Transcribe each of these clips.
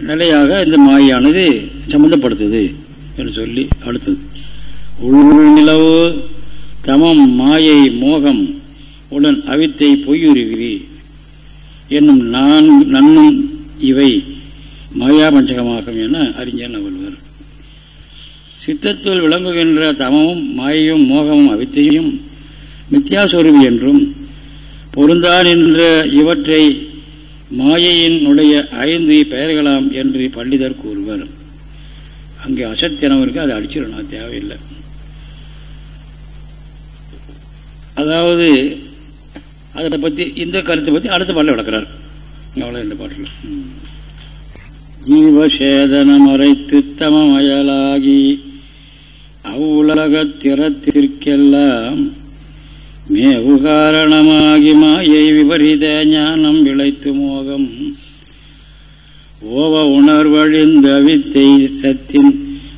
நிலையாக இந்த மாயானது சம்பந்தப்படுத்துது என்று சொல்லி அடுத்தது உள் நிலவு தமம் மாயை மோகம் உடன் அவித்தை பொய்யுருவி என்னும் நான் நன்னும் இவை மாயாபஞ்சகமாகும் என அறிஞர் நவல்வர். சித்தத்துள் விளங்குகின்ற தமமும் மாயையும் மோகமும் அவித்தையும் மித்யாஸ்வரூபி என்றும் பொருந்தான் என்ற இவற்றை மாயையினுடைய ஐந்து பெயர்களாம் என்று பண்டிதர் கூறுவர். அங்கே அசத்தியனவருக்கு அதை அடிச்சிடணும் தேவையில்லை. அதாவது அதை பற்றி இந்த கருத்தை பற்றி அடுத்த பாட்டில் விளக்கிறார். அவ்வளோ இந்த பாட்டில். ஜீவசேதனம் அரைத்து தமமயலாகி அவ்வுலகத்திறத்திற்கெல்லாம் மேவு காரணமாகி மாயை விபரீத ஞானம் விளைத்து மோகம். ஓவ உணர்வழிந்த வித்தை சத்தின்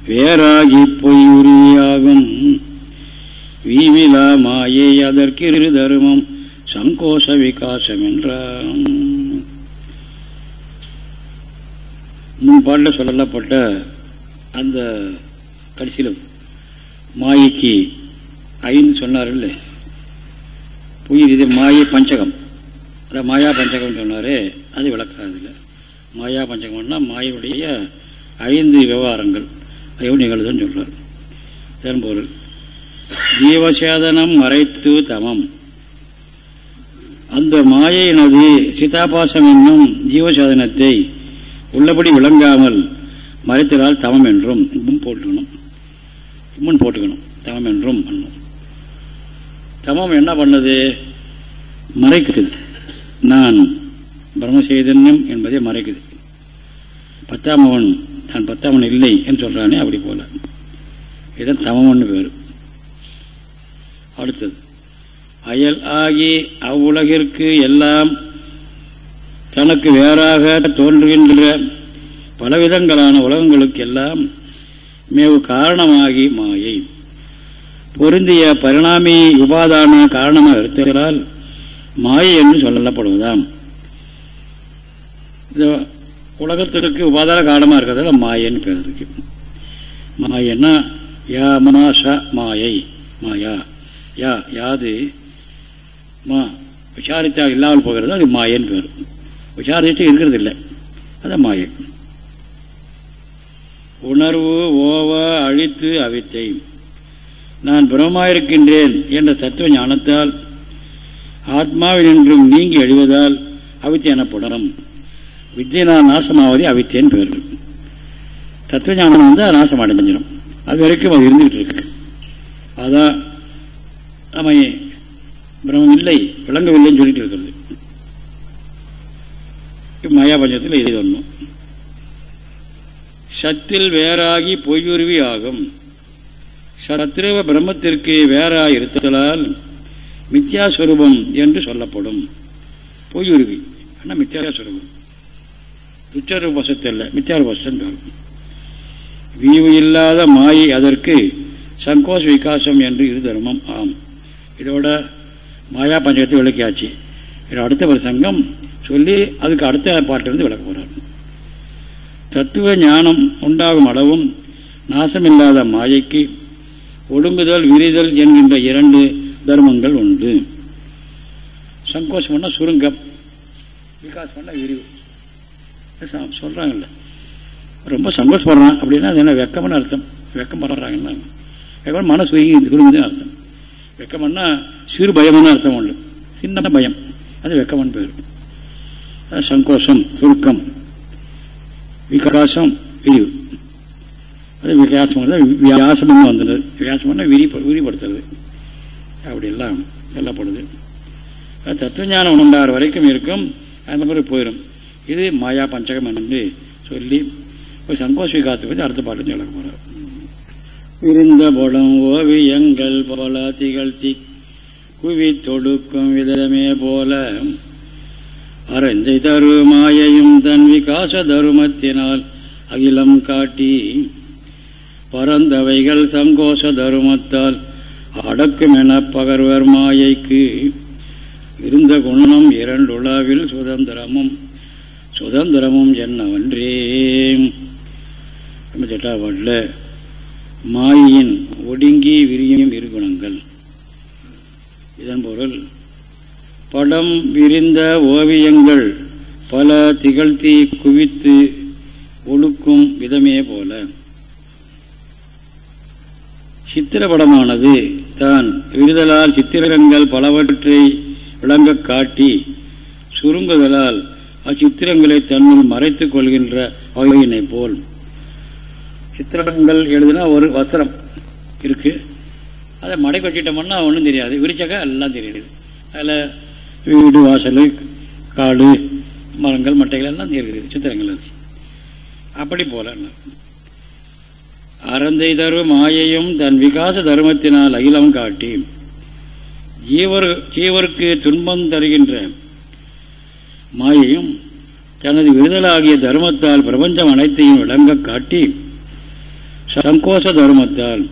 வேறாகி பொய் உரியாகும் வீவிலா மாயை அதற்கிரு தருமம் சங்கோஷ விகாசம் என்றான் முன்பாட்டில் சொல்லப்பட்ட அந்த கடைசியில் மாயைக்கு ஐந்து சொன்னார்கள் உயிர் இது மாயை பஞ்சகம். அதான் மாயா பஞ்சகம் சொன்னாரே அது விளக்காதில்லை மாயா பஞ்சகம்னா மாயுடைய ஐந்து விவகாரங்கள். அது நிகழ்துன்னு சொல்றார். இதன் பொருள் ஜீவசேதனம் மறைத்து தமம். அந்த மாயையினது சீதாபாசம் என்னும் ஜீவசேதனத்தை உள்ளபடி விளங்காமல் மறைத்தலால் தமம் என்றும் முன் போட்டுக்கணும். முன் போட்டுக்கணும். தமம் என்றும் பண்ணும் தமம் என்ன பண்ணது? மறைக்குது நான் பிரம்மசைதன்யம் என்பதை மறைக்குது பத்தாம் அவன் நான் பத்தாமன் இல்லை என்று சொல்றானே அப்படி போல. இதன் தமம்னு பேர். அடுத்தது அயல் ஆகி அவ்வுலகிற்கு எல்லாம் தனக்கு வேறாக தோன்றுகின்ற பலவிதங்களான உலகங்களுக்கு எல்லாம் மேவு காரணமாகி மாயை. பொருந்திய பரிணாமி உபாதான காரணமாக இருத்தலால் மாயை என்று சொல்லப்படுவதாம். உலகத்திற்கு உபாதான காரணமாக இருக்கிறதால மாயன்னு பேர் இருக்கு. மாயன்னா யா மனாச மாயை. மாயா. யா யாது மா விசாரித்தால் இல்லாமல் போகிறது அது மாயன்னு பேர். விசாரிச்சுட்டு இருக்கிறது இல்லை அது மாயை. உணர்வு ஓவ அழித்து அவித்தை. நான் பிரம்மாயிருக்கின்றேன் என்ற தத்துவ ஞானத்தால் ஆத்மாவில் என்றும் நீங்கி எழுவதால் அவித்தை எனப்படும் வித்தியனால் நாசமாவதே அவித்தியன் பேர். தத்துவ ஞானம் வந்து நாசம் அடைஞ்சிடும் அது வரைக்கும் அது இருந்துகிட்டு இருக்கு அதான் நம்ம பிரம்மம் இல்லை விளங்கவில்லைன்னு சொல்லிட்டு இருக்கிறது. மாயா பஞ்சத்தில் இது ஒன்றும் சத்தில் வேறாகி பொய்யுருவி ஆகும். சத்ருவ பிரம்மத்திற்கு வேறாய் இருத்தலால் மித்யாஸ்வரூபம் என்று சொல்லப்படும். பொய்யுருவி ஆனால் மித்யாஸ்வரூபம்? துச்சரூபசத்து அல்ல மித்யாரூபசன் பேரும் வீவு இல்லாத மாயை அதற்கு சங்கோஷ விகாசம் என்று இரு தர்மம் ஆம். இதோட மாயா பஞ்சகத்தை விளக்கியாச்சு. இதோட அடுத்த ஒரு சங்கம் சொல்லி அதுக்கு அடுத்த பாட்டிலிருந்து விளக்க போறார். தத்துவ ஞானம் உண்டாகும் அளவும் நாசமில்லாத மாயைக்கு ஒடுங்குதல் விரிதல் என்கின்ற இரண்டு தர்மங்கள் உண்டு. சங்கோஷம் பண்ணால் சுருங்கம் விகாஸ் பண்ணால் விரிவு. சொல்கிறாங்கல்ல ரொம்ப சங்கோஷப்படுறான் அப்படின்னா அது என்ன வெக்கம்னு அர்த்தம். வெக்கம் படுறாங்கன்னா வெக்கம் மனசு சுருங்குதுன்னு அர்த்தம். வெக்கம்னா சிறு பயம்னு அர்த்தம் உண்டு. சின்ன பயம். அது வெக்கம்னு பேர். சங்கோஷம் சுருக்கம். விகாசம் விரிவு. அது விகாசம் வியாசம்னு வந்தது. வியாசம்னா விரி விரிப்படுத்துறது அப்படியெல்லாம் சொல்லப்படுது. தத்துவஞானம் உண்டாகிற வரைக்கும் இருக்கும். அந்த மாதிரி போயிடும் இது மாயா பஞ்சகம் என்று சொல்லி ஒரு சங்கோஷ காத்து பற்றி அடுத்த பாட்டு சொல்ல போறார். விருந்த படம் ஓவியங்கள் போல திகழ்த்தி குவி தொடுக்கும் விதமே போல அரைஞ்சை தரு மாயையும் தன் விகாச தருமத்தினால் அகிலம் காட்டி பரந்தவைகள் சங்கோஷ தருமத்தால் அடக்கும் என பகர்வர் மாயைக்கு. இருந்த குணம் இரண்டுளவில் சுதந்திரமும் சுதந்திரமும் என்னவன்றே. எட்டாம் மாயின் ஒடுங்கி விரியும் இருகுணங்கள் இதன் பொருள் படம் விரிந்த ஓவியங்கள் பல திகழ்த்தி குவித்து ஒழுக்கும் விதமே போல. சித்திரப்படமானது தான் விடுதலால் சித்திரங்கள் பலவற்றை விளங்க காட்டி சுருங்குதலால் அச்சித்திரங்களை தன்னுள் மறைத்துக் கொள்கின்ற வகையினை போல். சித்திரங்கள் எழுதினா ஒரு வஸ்திரம் இருக்கு. அதை மடை வச்சுட்டோம்னா ஒன்றும் தெரியாது. விரிச்சக்கா எல்லாம் தெரியுது. அதில் வீடு வாசல் காடு மரங்கள் மட்டைகள் எல்லாம் தெரிகிறது சித்திரங்கள் அது அப்படி போல. அறந்தை தரும் மாயையும் தன் விகாச தர்மத்தினால் அகிலம் காட்டி ஜீவர் ஜீவருக்கு துன்பம் தருகின்ற மாயையும் தனது விடுதலாகிய தர்மத்தால் பிரபஞ்சம் அனைத்தையும் விளங்க காட்டி சங்கோச தர்மத்தால்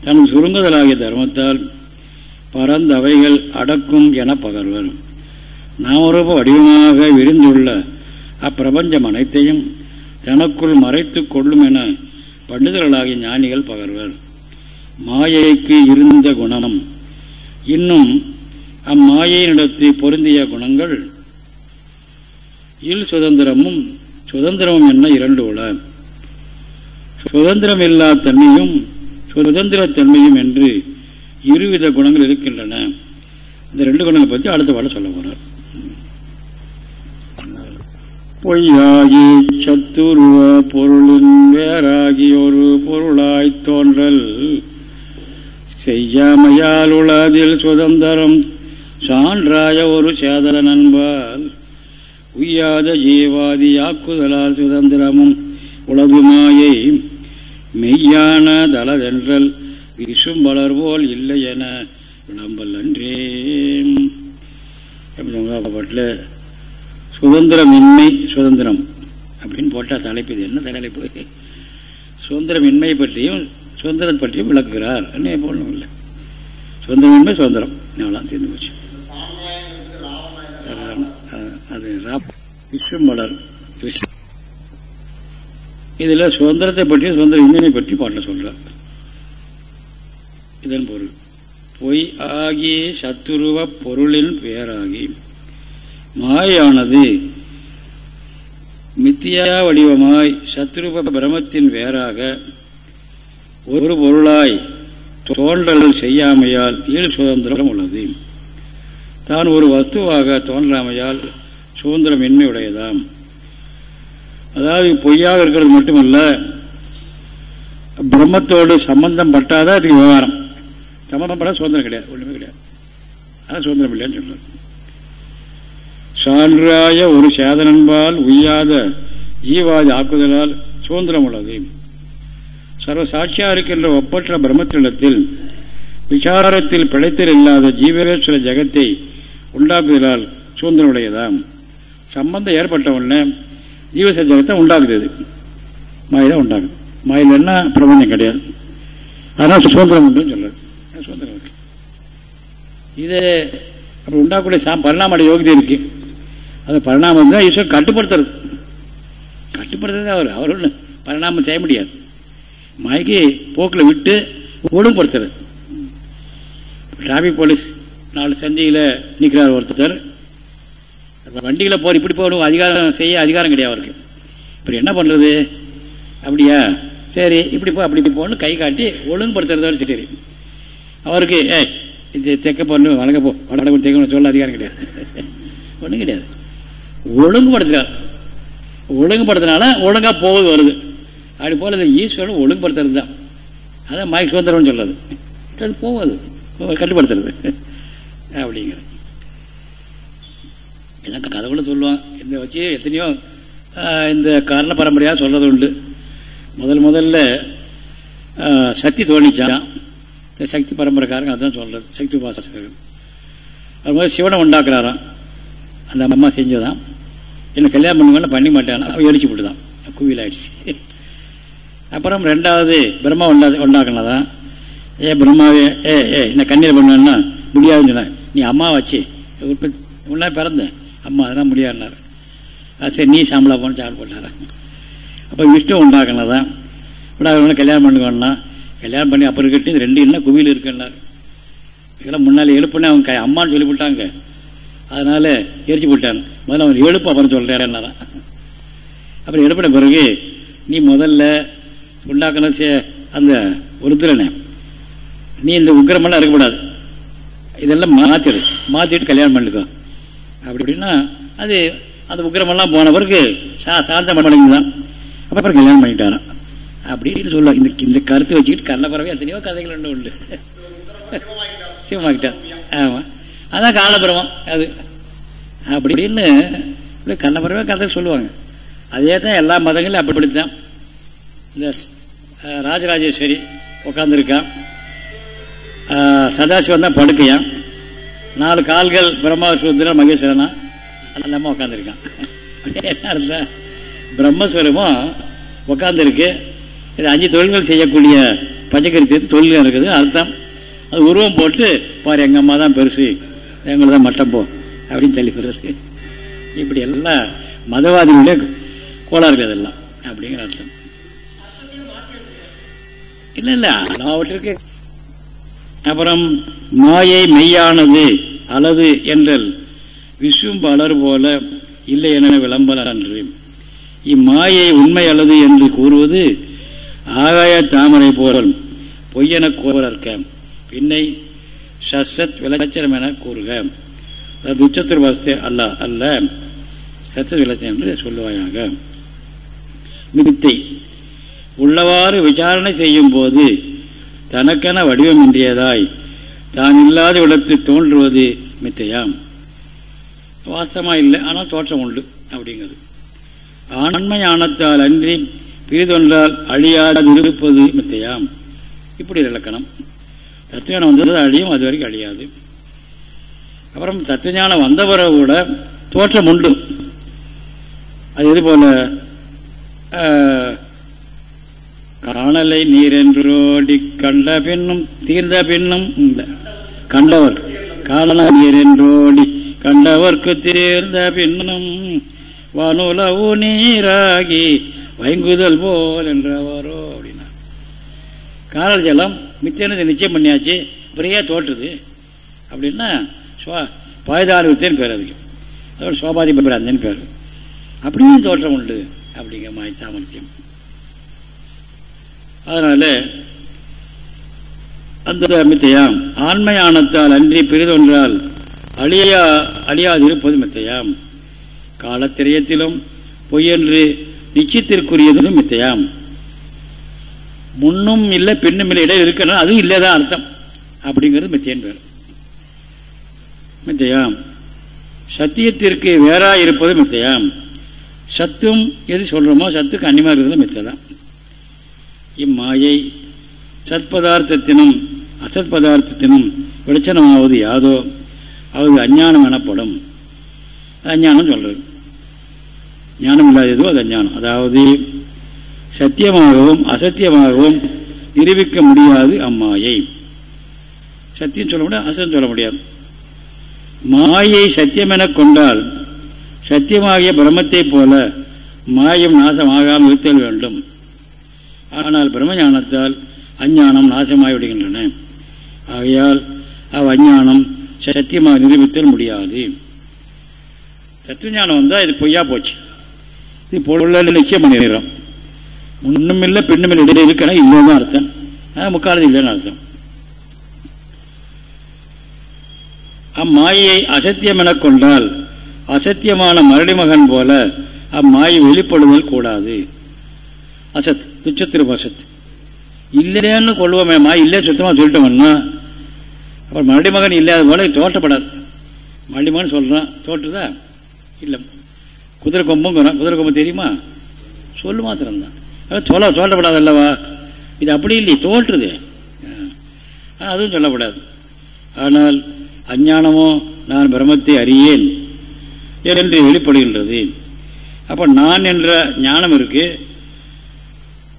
தனது சுருங்குதலாகிய தர்மத்தால் பரந்தவைகள் அடக்கும் என பகர்வர். நாமரூப வடிவமாக விரிந்துள்ள அப்பிரபஞ்சம் அனைத்தையும் தனக்குள் மறைத்துக் கொள்ளும் என பண்டிதர்களாகிய ஞானிகள் பகர்வர். மாயைக்கு இருந்த குணம். இன்னும் அம்மாயினிடத்து பொருந்திய குணங்கள். இல் சுதந்திரமும் சுதந்திரமும் என்ன இரண்டு உல சுதந்திரம் இல்லா தன்மையும் சுதந்திரத்தன்மையும் என்று இருவித குணங்கள் இருக்கின்றன. இந்த ரெண்டு குணங்களை பற்றி அடுத்த பாட சொல்ல போகிறார் பொய்யாகி சத்துருவ பொருளின் வேறாகி ஒரு பொருளாய் தோன்றல். செய்யாமையால் உளதில் சுதந்திரம் சான்றாய ஒரு சேதல நண்பால் உய்யாத ஜீவாதி ஆக்குதலால் சுதந்திரமும் உலகுமாயை மெய்யான தலதென்றல் விசும் வளர்வோல் இல்லை என விளம்பல் அன்றே பாட்டில் சுதந்திரமின்மை சுதந்திரம். அப்படின்னு போட்டால் தலைப்பு இது. என்ன தலைப்பு? சுதந்திரமின்மை பற்றியும் சுதந்திரம் பற்றியும் விளக்குகிறார். என்ன போடணும் இல்லை. சுதந்திரமின்மை சுதந்திரம். எவ்வளோ தெரிந்து போச்சு. அது விஸ்வமலர் இதில் சுதந்திரத்தை பற்றி சுதந்திர இன்மையை பற்றி பாட்டில் சொல்றார். இதன் பொருள். பொய் ஆகி சத்துருவ பொருளின் பெயராகி மாயானது மித்தியா வடிவமாய் சத்ருப பிரமத்தின் வேறாக ஒரு பொருளாய் தோன்றல் செய்யாமையால் ஈழ் சுதந்திரம் உள்ளது. தான் ஒரு வஸ்துவாக தோன்றாமையால் சுதந்திரமின்மை உடையதாம். அதாவது பொய்யாக இருக்கிறது மட்டுமல்ல பிரம்மத்தோடு சம்பந்தம் பட்டாதான் அதுக்கு விவகாரம். சம்பந்தம் பட சுதந்திரம் கிடையாது ஒன்றுமே கிடையாது. அதான் சுதந்திரம் இல்லைன்னு சொல்றாரு சான்றாய ஒரு சேதனன்பால் உய்யாத ஜீவாதி ஆக்குதலால் சுதந்திரம் உள்ளது. சர்வசாட்சியா இருக்கின்ற ஒப்பற்ற பிரம்மத்திடத்தில் விசாரத்தில் பிழைத்தல் இல்லாத ஜீவேஸ்வர ஜெகத்தை உண்டாக்குதலால் சுதந்திரம் உடையதாம் சம்பந்தம் ஏற்பட்ட உடனே ஜீவச ஜெகத்தை உண்டாக்குது மாயில மாயிதான் உண்டாகுது மாயிலன்னா பிரபஞ்சம் கிடையாது. அதனால் சுதந்திரம் உண்டு சொல்றது. சுதந்திரம் இருக்கு. இது அப்படி உண்டாக்கூடிய பரிணாமடைய யோகிதை இருக்குது அது பரிணாமம் தான் ஈஸ்வரன் கட்டுப்படுத்துறது. கட்டுப்படுத்துறது அவர். அவர் பரிணாமம் செய்ய முடியாது. மயக்கி போக்கில் விட்டு ஒழுங்குபடுத்துறது. டிராபிக் போலீஸ் நாலு சந்தியில் நிற்கிறார் ஒருத்தர். வண்டியில் போகிற இப்படி போகணும் அதிகாரம் செய்ய அதிகாரம் கிடையாது அவருக்கு. இப்படி என்ன பண்ணுறது அப்படியா? சரி இப்படி போ அப்படி போகணும் கை காட்டி ஒழுங்குபடுத்துறதோட சரி. அவருக்கு ஏய் இது தெக்க போடணும் வழங்க போ. வடக்கு தைக்கணும் சொல்ல அதிகாரம் கிடையாது. ஒன்றும் கிடையாது. ஒழுங்குபடுத்துறார் ஒழுங்குபடுத்தினால ஒழுங்காக போவது வருது. அப்படி போல இந்த ஈஸ்வரன் ஒழுங்குபடுத்துறது தான். அதான் மயக்க சுதந்திரம்னு சொல்றது. அது போகாது கட்டுப்படுத்துறது. அப்படிங்கிறது இதெல்லாம் கதை கூட சொல்லுவான். இந்த வச்சு எத்தனையோ இந்த காரண பரம்பரையாக சொல்றது உண்டு. முதல் முதல்ல சக்தி தோணிச்சான் இந்த சக்தி பரம்பரைக்காரங்க அதுதான் சொல்றது. சக்தி உபாசகர்கள். அது மாதிரி சிவனை உண்டாக்குறாராம். அந்த அம்மா செஞ்சதான். என்னை கல்யாணம் பண்ணுவாங்க பண்ணி மாட்டான் அவன் எரிச்சு விட்டுதான் குவியல் ஆயிடுச்சு அப்புறம் ரெண்டாவது பிரம்மா உண்டா உண்டாக்குனதான் ஏ பிரம்மாவே ஏ ஏ என்ன கண்ணீர் பண்ணுவேன்னா முடியாதுன்னு சொன்ன நீ அம்மா வச்சு உற்பத்தி உன்னா பிறந்தேன் அம்மா அதெல்லாம் முடியாதுனார் சரி நீ சாம்பலா போன சாப்பிட போட்டாரா? அப்போ விஷ்ணு உண்டாக்குனதான் உண்டாக்கணும் கல்யாணம் பண்ணுவோம்னா கல்யாணம் பண்ணி அப்புறம் கட்டி ரெண்டு என்ன குவியில் இருக்குன்னாரு. இதெல்லாம் முன்னால் எழுப்புனே அவங்க அம்மான்னு சொல்லிவிட்டாங்க. அதனால எரிச்சு போட்டான் முதல்ல அவன் எழுப்பு அப்புறம் சொல்றேன்னாரான் அப்புறம் எழுப்பின பிறகு நீ முதல்ல உண்டாக்கின அந்த உருத்திரனை நீ இந்த உக்கிரமெல்லாம் இருக்கக்கூடாது. இதெல்லாம் மாற்றிடு மாற்றிட்டு கல்யாணம் பண்ணிக்கோ. அப்படி அப்படின்னா அது அந்த உக்கிரமெல்லாம் போன பிறகு சா சாந்த மடங்கு தான் அப்புறம் கல்யாணம் பண்ணிட்டாரான் அப்படின்னு சொல்லுவாங்க. இந்த இந்த கருத்தை வச்சுக்கிட்டு கண்ணப்பறவை எத்தனையோ கதைகள் ஒன்று உண்டு சிவமாக்கிட்டான் ஆமாம் அதான் காலபிரமம் அது. அப்படின்னு இப்படி கதை சொல்லுவாங்க. அதே தான் எல்லா மதங்களும் அப்படித்தான் இந்த ராஜராஜேஸ்வரி உட்காந்துருக்கான் சதாசிவன் தான் படுக்கையான். நாலு கால்கள் பிரம்மசுத்திரன் மகேஸ்வரனா. எல்லாமே உட்காந்துருக்கான் என்ன அர்த்தம் பிரம்மஸ்வரமும் உட்காந்துருக்கு இது அஞ்சு தொழில்கள் செய்யக்கூடிய பஞ்சகரித்து தொழில்கள் இருக்குது. அர்த்தம். அது உருவம் போட்டு பாரு எங்கள் அம்மா தான் பெருசு. எங்களை தான் மட்டம் போ. அப்படின்னு சொல்லி சொல்றது இப்படி எல்லாம் மதவாதிகளே கோளாறுகள் அதெல்லாம் அப்படிங்கிற அர்த்தம். இல்லை இல்லை எல்லாவற்றிற்கு அப்புறம் மாயை மெய்யானது அல்லது என்றல் விஸ்வம் பலர் போல இல்லை என விளம்பலர் அன்று. இம்மாயை உண்மை அல்லது என்று கூறுவது ஆகாய தாமரை போரல் பொய்யென கோரற்க பின்னை சசத் விளச்சரம் என கூறுக. துச்சத்திர வசதி அல்ல அல்ல. சத்த விளச்சம் என்று சொல்லுவாயாக. மித்தை உள்ளவாறு விசாரணை செய்யும் போது தனக்கென வடிவமின்றியதாய் தான் இல்லாத இடத்து தோன்றுவது மித்தையாம். வாசமா இல்லை ஆனால் தோற்றம் உண்டு அப்படிங்கிறது. ஆண்மை ஆணத்தால் அன்றி பிரிதொன்றால் அழியாது இருப்பது மித்தையாம். இப்படி இலக்கணம். தத்துவம் வந்தது அழியும் அது வரைக்கும் அழியாது. அப்புறம் தத்துவஞானம் வந்த பிறகு கூட தோற்றம் உண்டு. அது இது போல காணலை நீரென்றோடி கண்ட பின்னும் தீர்ந்த பின்னும் இல்லை கண்டவர். காணல நீரென்றோடி கண்டவர்க்கு தீர்ந்த பின்னும் வானுலவு நீராகி வைங்குதல் போல் என்றவரோ அப்படின்னா காணல் ஜலம் மித்தனத்தை நிச்சயம் பண்ணியாச்சு பிறையா தோற்றுது. அப்படின்னா பாய்தான வித்தேன்னு பேர் அதுக்கு. அதோட சோபாதி பிராந்தன் பேர். அப்படியும் தோற்றம் உண்டு அப்படிங்கிற மாதிரி சாமர்த்தியம். அதனால அந்த மித்தையாம் ஆண்மையானத்தால் அன்றி பெரிதொன்றால் அழியா அழியாதிருப்பது மித்தையாம் காலத்திரயத்திலும் பொய்யென்று நிச்சயத்திற்குரியதும் மித்தையாம் முன்னும் இல்லை பின்னும் இல்லை இடையில் இருக்கணும் அதுவும் இல்லைதான் அர்த்தம். அப்படிங்கிறது மித்தியன் பேர். மித்தையாம். சத்தியத்திற்கு வேறா இருப்பது மித்தையாம். சத்தும் எது சொல்றோமோ சத்துக்கு அன்னிமா இருக்கிறது மித்தைதான். இம்மாயை சத்பதார்த்தத்தினும் அசத் பதார்த்தத்தினும் வெளிச்சனமாவது யாதோ அது அஞ்ஞானம் எனப்படும். அஞ்ஞானம் சொல்றது. ஞானம் இல்லாததோ அது அஞ்ஞானம். அதாவது சத்தியமாகவும் அசத்தியமாகவும் நிரூபிக்க முடியாது அம்மாயை. சத்தியம் சொல்ல முடியாது அசத்தம் சொல்ல முடியாது. மாயை சத்தியம் எனக் கொண்டால் சத்தியமாகிய பிரம்மத்தைப் போல மாயம் நாசமாகாமல் இருத்தல் வேண்டும். ஆனால் பிரம்மஞானத்தால் அஞ்ஞானம் நாசமாகி விடுகின்றன ஆகையால் அவ் அஞ்ஞானம் சத்தியமாக நிரூபித்தல் முடியாது. தத்துவஞானம் வந்தால் இது பொய்யா போச்சு. இது பொருள் நிச்சயம் பண்ணிடுறோம் முன்னும் இல்லை பெண்ணும் இல்லை இடையே இருக்கணும் இல்லைன்னு அர்த்தம். முக்காலது இல்லைன்னு அர்த்தம். அம்மாயை அசத்தியம் எனக் கொண்டால் அசத்தியமான மரடி மகன் போல அம்மாயை வெளிப்படுதல் கூடாது. அசத் துச்சத்திரும் அசத் இல்லைன்னு கொள்வோமே மாய் இல்லைன்னு சுத்தமாக சொல்லிட்டோம்னா அப்புறம் மறுபடிமகன் இல்லாத போல தோற்றப்படாது. மறுபடிமகன் சொல்கிறான் தோற்றுதா? இல்லை. குதிரை கொம்புங்கிறான் குதிரை கொம்பு தெரியுமா? சொல்லு மாத்திரம்தான். சொல்ல சொல்லப்படாது அல்லவா இது அப்படி இல்லை தோற்றுது. அதுவும் சொல்லப்படாது. ஆனால் அஞ்ஞானமோ நான் பிரம்மத்தை அறியேன் என்று வெளிப்படுகின்றது. அப்போ நான் என்ற ஞானம் இருக்கு.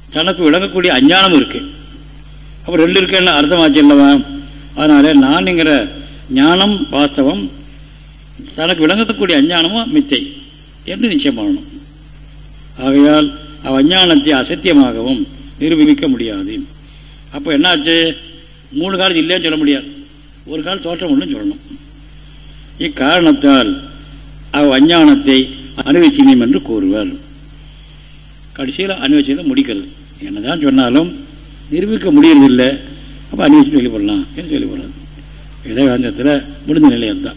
தனக்கு விளங்கக்கூடிய அஞ்ஞானம் இருக்கு. அப்போ ரெண்டு இருக்குன்னு அர்த்தமாச்சு இல்லவா அதனால நான்ங்கிற ஞானம் வாஸ்தவம் தனக்கு விளங்கக்கூடிய அஞ்ஞானமும் மித்தை என்று நிச்சயம் பண்ணணும். ஆகையால் அஞ்ஞானத்தை அசத்தியமாகவும் நிரூபிக்க முடியாது. அப்போ என்னாச்சு? மூணு காலத்து இல்லைன்னு சொல்ல முடியாது. ஒரு கால் தோற்றம் ஒன்று சொல்லணும். இக்காரணத்தால் அவ் அஞ்ஞானத்தை அனுவச்சினியம் என்று கூறுவர். கடைசியில் அனுவச்சனை முடிக்கிறது. என்னதான் சொன்னாலும் நிரூபிக்க முடியறதில்லை. அப்போ அனுவச்சனை சொல்லி போடலாம் என்று சொல்லி போடுறது. வேதாந்தத்தில் முடிஞ்ச நிலை அதுதான்.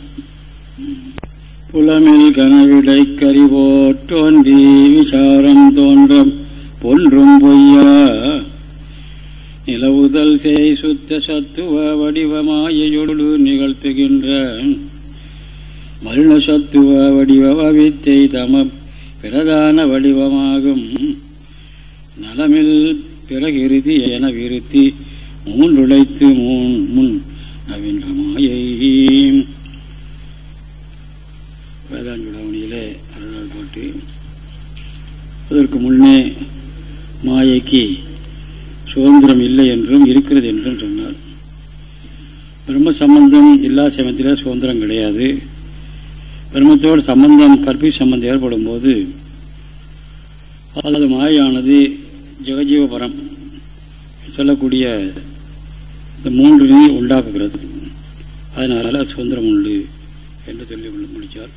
புலமில் கனவிடை கறிவோற்றோன்றி விசாரம் தோன்றும். பொன்றும் பொய்யா நிலவுதல் செய் சுத்த சத்துவ வடிவமாயொடு நிகழ்த்துகின்ற மருண சத்துவ வடிவ வித்தை தம பிரதான வடிவமாகும். நலமில் பிறகிருதி என விருத்தி மூன்றுடைத்து மூன் முன் நவீன்ற மாயை. வேதாஞ்சுடாமணியிலே அறுபதாவது பாட்டு அதற்கு முன்னே மாயைக்கு சுதந்திரம் இல்லை என்றும் இருக்கிறது என்றும் சொன்னார். பிரம்ம சம்பந்தம் எல்லா சமயத்தில் சுதந்திரம் கிடையாது. பிரம்மத்தோடு சம்பந்தம் கற்பி சம்பந்தம் ஏற்படும் போது அல்லது மாயானது ஜெகஜீவபரம் சொல்லக்கூடிய இந்த மூன்றினையும் உண்டாக்குகிறது. அதனால சுதந்திரம் உண்டு என்று சொல்லி முடித்தார்.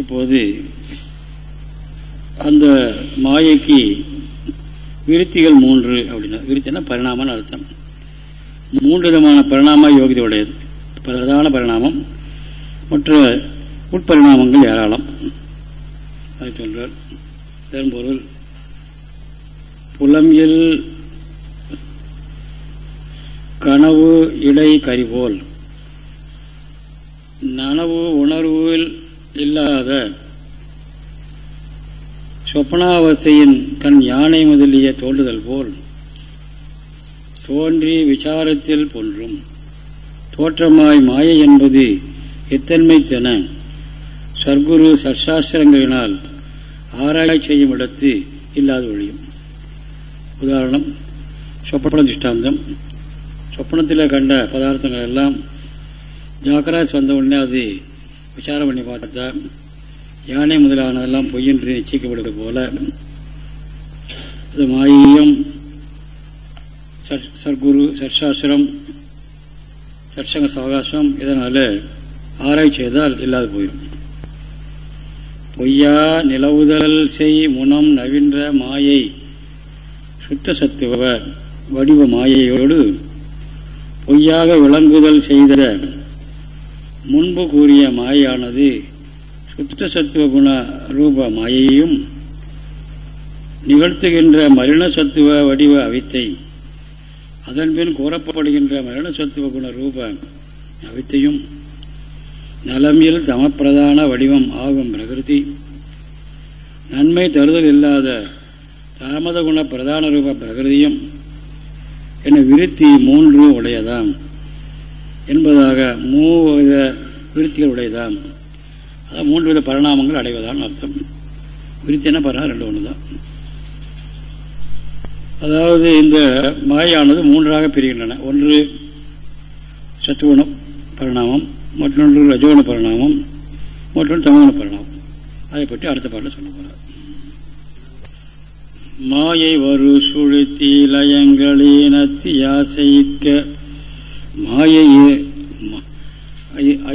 இப்போது அந்த மாயைக்கு விருத்திகள் மூன்று அப்படின்னா விருத்தினா பரிணாமம்னு அர்த்தம். மூன்று விதமான பரிணாம யோகிதை உடையது. பிரதான பரிணாமம் மற்ற உட்பரிணாமங்கள் ஏராளம். அது சொல்றார் இதன் பொருள் புலம்பியல் கனவு இடை கரிபோல் நனவு உணர்வில் இல்லாத சொப்பனாவஸ்தையின் கண் யானை முதலிய தோன்றுதல் போல் தோன்றி விசாரத்தில் போன்றும். தோற்றமாய் மாயை என்பது எத்தன்மைத்தன சர்க்குரு சர்சாஸ்திரங்களினால் ஆராய்ச்சி செய்யும் இடத்து இல்லாத ஒழியும். உதாரணம் சொப்பன திஷ்டாந்தம். சொப்பனத்தில் கண்ட பதார்த்தங்கள் எல்லாம் ஜாக்கராஜ் வந்த உடனே அது விசாரம் பண்ணி பார்த்தா யானை முதலானதெல்லாம் பொய்யென்று நிச்சயிக்கப்படுவது போல அது மாயம் சர்க்குரு சர்சாஸ்திரம் சற்சங்க சாகாசம் இதனால ஆராய்ச்சி செய்தால் இல்லாது போயிடும். பொய்யா நிலவுதல் செய் முனம் நவீன்ற மாயை சுத்த சத்துவ வடிவ மாயையோடு பொய்யாக விளங்குதல் செய்த முன்பு கூறிய மாயானது சுத்த சத்துவ குண ரூப மாயையும் நிகழ்த்துகின்ற மரண சத்துவ வடிவ அவித்தை அதன்பின் கூறப்படுகின்ற மரண சத்துவ குண ரூப அவித்தையும் நலமில் தமப்பிரதான வடிவம் ஆகும் பிரகிருதி. நன்மை தருதல் இல்லாத தாமத குண பிரதான ரூப பிரகிருதியும் என விருத்தி மூன்று உடையதாம் என்பதாக மூவித விருத்திகள் உடையதாம். மூன்று வித பரிணாமங்கள் அடைவதான் அர்த்தம். விருத்தி என்ன பரிணாமம் ரெண்டு ஒன்று தான் அதாவது இந்த மாயானது மூன்றாக பிரிகின்றன. ஒன்று சத்துவகுண பரிணாமம் மற்றொன்று ரஜோண பரிணாமம் மற்றொன்று தமகுண பரிணாமம். அதை பற்றி அடுத்த பாட்டில் சொல்ல போறார். மாயை வரு சுழித்தி லயங்களினத்தியாசைக்க மாயையே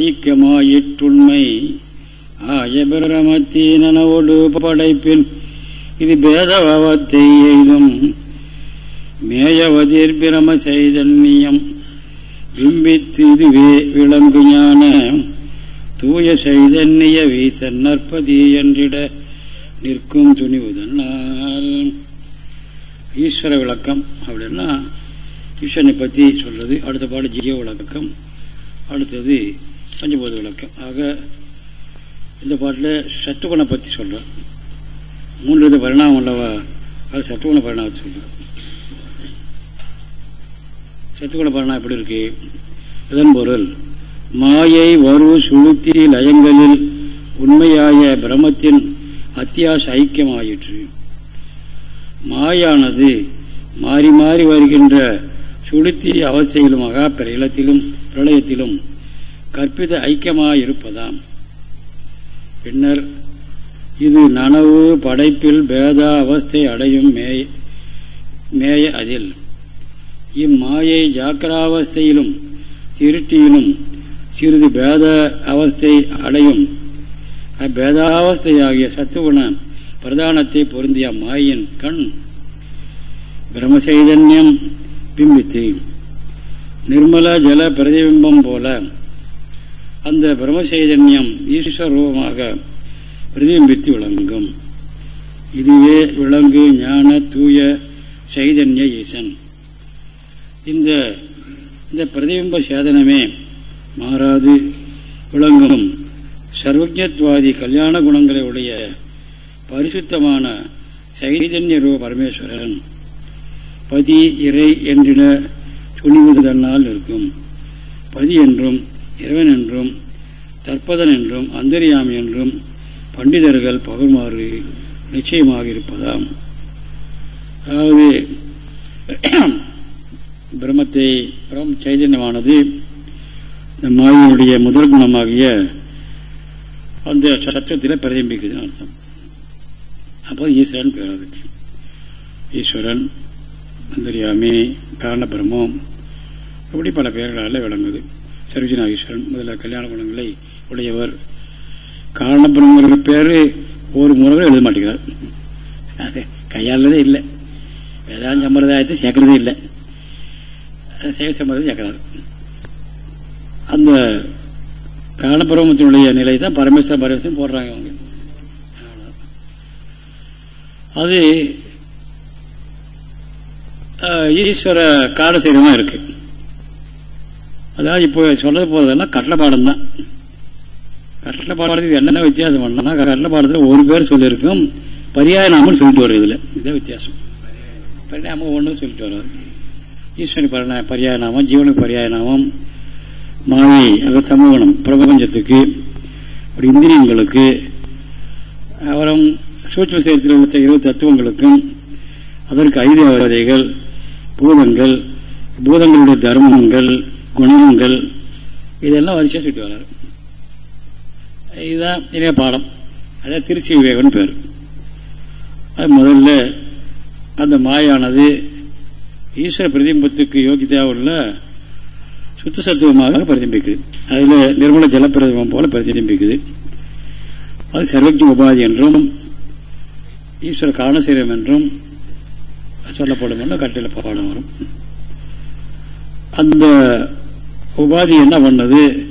ஐக்கியமாயிற்றுண்மை ஆயபிரமத்தீனோடு படைப்பின் இது பேதபாவத்தை எய்தும். மேயவதிர் பிரம சைதன்யம் பிம்பித்து இதுவே விளங்கு ஞான. தூய சைதன்ய வீசன் நற்பதி என்றிட நிற்கும் துணிவுதனால் ஈஸ்வர விளக்கம் அப்படின்னா ஈஸ்வரனை பற்றி சொல்றது அடுத்த பாடு ஜீவ விளக்கம் அடுத்தது பஞ்சபோத விளக்கம். ஆக இந்த பாட்டில் சத்துகுணை பற்றி சொல்கிறார் மூன்று வித பரிணாமம் அல்லவா அது சத்துகுண பரிணாமத்தை சொல்கிறார் சத்துகுண பரிணாமம் எப்படி இருக்கு? இதன் பொருள் மாயை வரு சுழுத்தி லயங்களில் உண்மையாய பிரமத்தின் அத்தியாச ஐக்கியமாயிற்று. மாயானது மாறி மாறி வருகின்ற சுளுத்தி அவசையிலும் மகா இலத்திலும் பிரளயத்திலும் கற்பித ஐக்கியமாயிருப்பதாம். பின்னர் இது நனவு படைப்பில் பேதா அவஸ்தை அடையும் மேய மேய அதில். இம்மாயை ஜாக்கிராவஸ்தையிலும் திருட்டியிலும் சிறிது பேத அவஸ்தை அடையும். அப்பேதாவஸ்தையாகிய சத்துகுண பிரதானத்தை பொருந்திய மாயின் கண் பிரம்மசைதன்யம் பிம்பித்து நிர்மல ஜல பிரதிபிம்பம் போல அந்த பிரம்மசைதன்யம் ஈஸ்வரூபமாக பிரதிபிம்பித்து விளங்கும். இதுவே விளங்கு ஞான தூய சைதன்ய ஈசன். இந்த இந்த பிரதிபிம்ப சேதனமே மாறாது விளங்கும். சர்வஜத்வாதி கல்யாண குணங்களை உடைய பரிசுத்தமான சைதன்ய ரூப பரமேஸ்வரன். பதி இறை என்றிட துணிவது தன்னால் இருக்கும் பதி என்றும் இறைவன் என்றும் தற்பதன் என்றும் அந்தரியாமி என்றும் பண்டிதர்கள் பகர்மாறு நிச்சயமாக இருப்பதாம் அதாவது பிரம்மத்தை பிரம் சைதன்யமானது இந்த மாயினுடைய முதல் குணமாகிய அந்த சத்தத்தில் பிரதிபிக்குதுன்னு அர்த்தம். அப்போ ஈஸ்வரன் பேர் அதுக்கு. ஈஸ்வரன் அந்தரியாமி காரண பிரம்மம் இப்படி பல பெயர்களால் விளங்குது. சர்வஜனா முதல்ல கல்யாண குணங்களை உடையவர். காரண பேரு ஒரு முறை எழுத மாட்டேங்கிறார். அது கையாளதே இல்லை. வேதாந்த சம்பிரதாயத்தை சேர்க்கறதே இல்லை. சேவை சம்பிரதாயம் சேர்க்கிறார். அந்த காரணபிரமத்தினுடைய நிலை தான் பரமேஸ்வர பரமேஸ்வரன் போடுறாங்க அவங்க. அது ஈஸ்வர காலசீரமா இருக்கு. அதாவது இப்போ சொல்றது போறதெல்லாம் கட்டளை பாடம் தான் கட்டளை பாடத்துக்கு என்னென்ன வித்தியாசம் பண்ணா கட்டளை பாடத்தில் ஒரு பேர் சொல்லியிருக்கும் பரியாய நாமம் சொல்லிட்டு வருது இதில் இதுதான் வித்தியாசம். பரிணாமம் ஒன்று சொல்லிட்டு வர்றாரு ஈஸ்வரி பரிணா பரியாய நாமம் ஜீவனுக்கு பரியாய நாமம் அது தமிழகம் பிரபஞ்சத்துக்கு அப்படி இந்திரியங்களுக்கு அப்புறம் சூட்ச சேரத்தில் உள்ள இருபது தத்துவங்களுக்கும் அதற்கு ஐதேவதைகள் பூதங்கள் பூதங்களுடைய தர்மங்கள் குணங்கள் இதெல்லாம் வரிசையாக சுட்டி வர்றாரு இதுதான் இணைய பாடம். அதான் திருச்சி விவேகம்னு பேர். அது முதல்ல அந்த மாயானது ஈஸ்வர பிரதிபத்துக்கு யோகிதா உள்ள சுத்த சத்துவமாக பிரதிபிக்குது. அதில் நிர்மல ஜலப்பிரதிபம் போல பிரதிபிக்குது. அது சர்வஜ உபாதி என்றும் ஈஸ்வர காரணசீரம் என்றும் சொல்லப்படும் என்று கட்டில பாடம் வரும். அந்த உபாதி என்ன பண்ணது?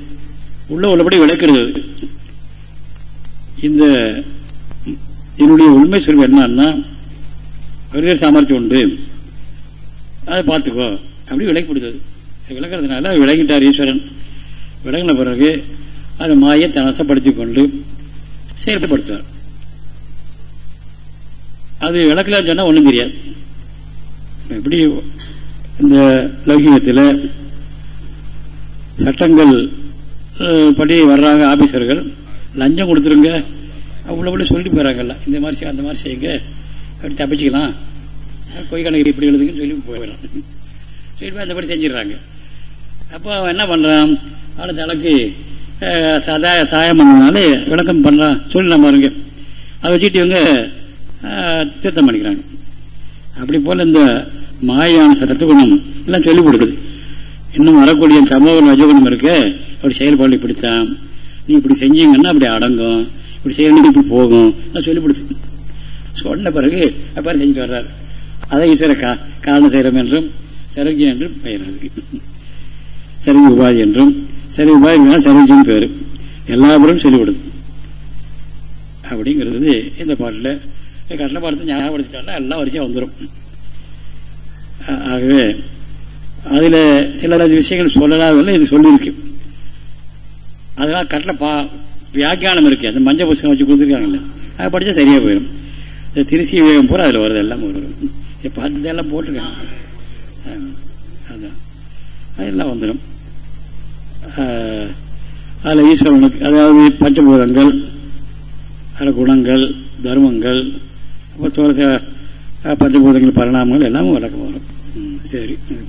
உள்ள உள்ளபடி விளக்கிறது. இந்த என்னுடைய உண்மை சொல்வு என்னன்னா பெரிய சாமர்த்தியம் உண்டு. அதை பார்த்துக்கோ. அப்படி விலகி கொடுத்தது. விளக்குறதுனால விளங்கிட்டார் ஈஸ்வரன். விளங்கின பிறகு அந்த மாயை தனசப்படுத்திக் கொண்டு செயல்படுத்துவார் அது விளக்கலான்னு சொன்னா ஒன்றும் தெரியாது. எப்படி இந்த லௌகிகத்தில் சட்டங்கள் படி வர்றாங்க ஆபீசர்கள். லஞ்சம் கொடுத்துருங்க. உள்ளபடி சொல்லிட்டு போயிடறாங்கல்ல இந்த மாதிரி அந்த மாதிரி செய்யுங்க. அப்படி தப்பிச்சுக்கலாம். கொய் கணக்கு இப்படி எழுதுங்கன்னு சொல்லி போயிடலாம் சொல்லி போய் படி செஞ்சிடறாங்க. அப்போ என்ன பண்ணுறான் அவனை தலைக்கு சதா சாயம் பண்ணனால விளக்கம் பண்ணுறான் சொல்லலாம் பாருங்க. அதை வச்சுட்டு இவங்க திருத்தம் பண்ணிக்கிறாங்க. அப்படி போல் இந்த மாயான சட்டத்துக்குணம் எல்லாம் சொல்லிக் கொடுக்குது. இன்னும் வரக்கூடிய சமூக ரஜகுணம் இருக்கு. அப்படி செயல்பாடு இப்படித்தான். நீ இப்படி செஞ்சீங்கன்னா அப்படி அடங்கும். இப்படி செய்யணும் இப்படி போகும். சொல்லி கொடுத்து சொன்ன பிறகு அப்பா செஞ்சுட்டு வர்றாரு. அதை ஈஸ்வர காரண சேரம் என்றும் சரஞ்சி என்றும் பெயர் அதுக்கு சரி உபாதி என்றும் சரி உபாதி சரஞ்சின்னு பேரு. எல்லா பேரும் சொல்லிக் கொடுது அப்படிங்கிறது இந்த பாட்டில். கட்டளை பாடத்தை ஞாபகப்படுத்திட்டாலும் எல்லாம் வரிசையாக வந்துடும் ஆகவே அதுல சில விஷயங்கள் சொல்லலாதவர்கள் இது சொல்லியிருக்கு. அதெல்லாம் கரெக்டாக பா வியாக்கியானம் இருக்கு. அந்த மஞ்சள் புஸ்தகம் வச்சு கொடுத்துருக்காங்கல்ல. அதை படிச்சா சரியாக போயிடும் திருச்சி விவேகம் பூரா அதுல வருது எல்லாம் வரும் பார்த்து எல்லாம் போட்டிருக்காங்க. அதான். அதெல்லாம் வந்துடும் அதில் ஈஸ்வரனுக்கு அதாவது பஞ்சபூதங்கள் அதில் குணங்கள் தர்மங்கள் அப்புறம் பஞ்சபூதங்கள் பரிணாமங்கள் எல்லாமே விளக்கம் வரும். சரி இது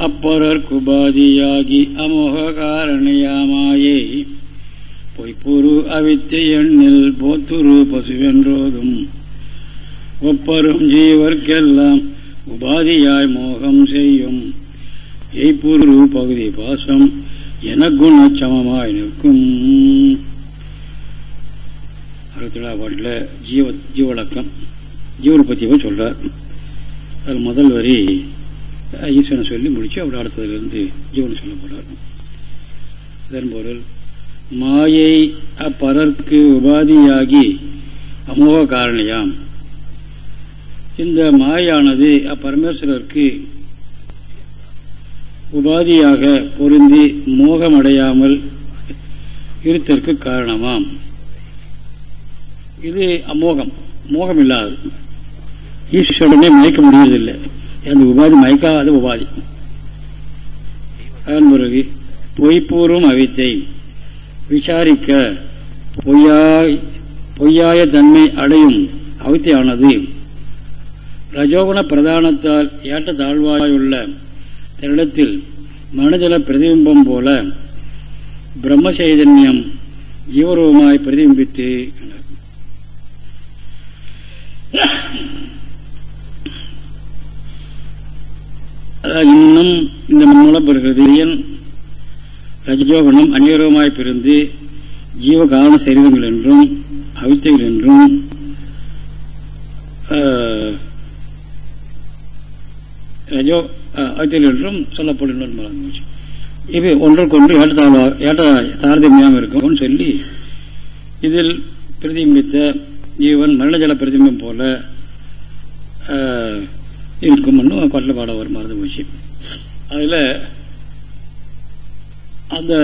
அப்பரர் குபாதியாகி அமோக காரணியாமாயே. பொய்ப்புரு அவித்த எண்ணில் போத்துரு பசுவென்றோதும். ஒப்பரும் ஜீவர்க்கெல்லாம் உபாதியாய் மோகம் செய்யும். எய்ப்புரு பகுதி பாசம் எனக்குண சமமாய் நிற்கும். அறுபத்தி பாட்டில் ஜீவ ஜீவழக்கம் ஜீவனை பற்றியவ சொல்றார். அது முதல் வரி. ஈஸ்வரன் சொல்லி முடிச்சு அவர் அடுத்ததுலேருந்து ஜீவன் சொல்ல போறார். இதன் பொருள் மாயை அப்பரற்கு உபாதியாகி அமோக காரணியாம். இந்த மாயானது அப்பரமேஸ்வரருக்கு உபாதியாக பொருந்தி மோகமடையாமல் இருத்தற்கு காரணமாம். இது அமோகம் மோகம் இல்லாதது ஈஸ்வரனே மயக்க முடியறதில்லை. அந்த உபாதி மயக்காத உபாதி. அதன் பிறகு பொய்ப்பூர்வம் அவித்தை. விசாரிக்க பொய்யாய் பொய்யாய தன்மை அடையும் அவித்தையானது. ரஜோகுண பிரதானத்தால் ஏற்ற தாழ்வாயுள்ள தன்னிடத்தில் மனதில பிரதிபிம்பம் போல பிரம்ம சைதன்யம் ஜீவரூபமாய் பிரதிபிம்பித்து இன்னும் இந்த மூலம் பெறுகிறது. ரஜோகுணம் அந்நியரூபமாய் பிரிந்து ஜீவகாரண சரீரங்கள் என்றும் அவித்தைகள் என்றும் ரஜோ அவித்தைகள் என்றும் சொல்லப்படுகின்றன இவை ஒன்றுக்கொன்று ஏற்றத்தாழ்வா ஏற்ற தாரதமியாமல் இருக்கும்னு சொல்லி இதில் பிரதிபிம்பித்த ஜீவன் மரணஜல பிரதிபிம்பம் போல இருக்கும் பாட்டில் பாட ஒரு மறந்து போச்சு. அதுல அந்த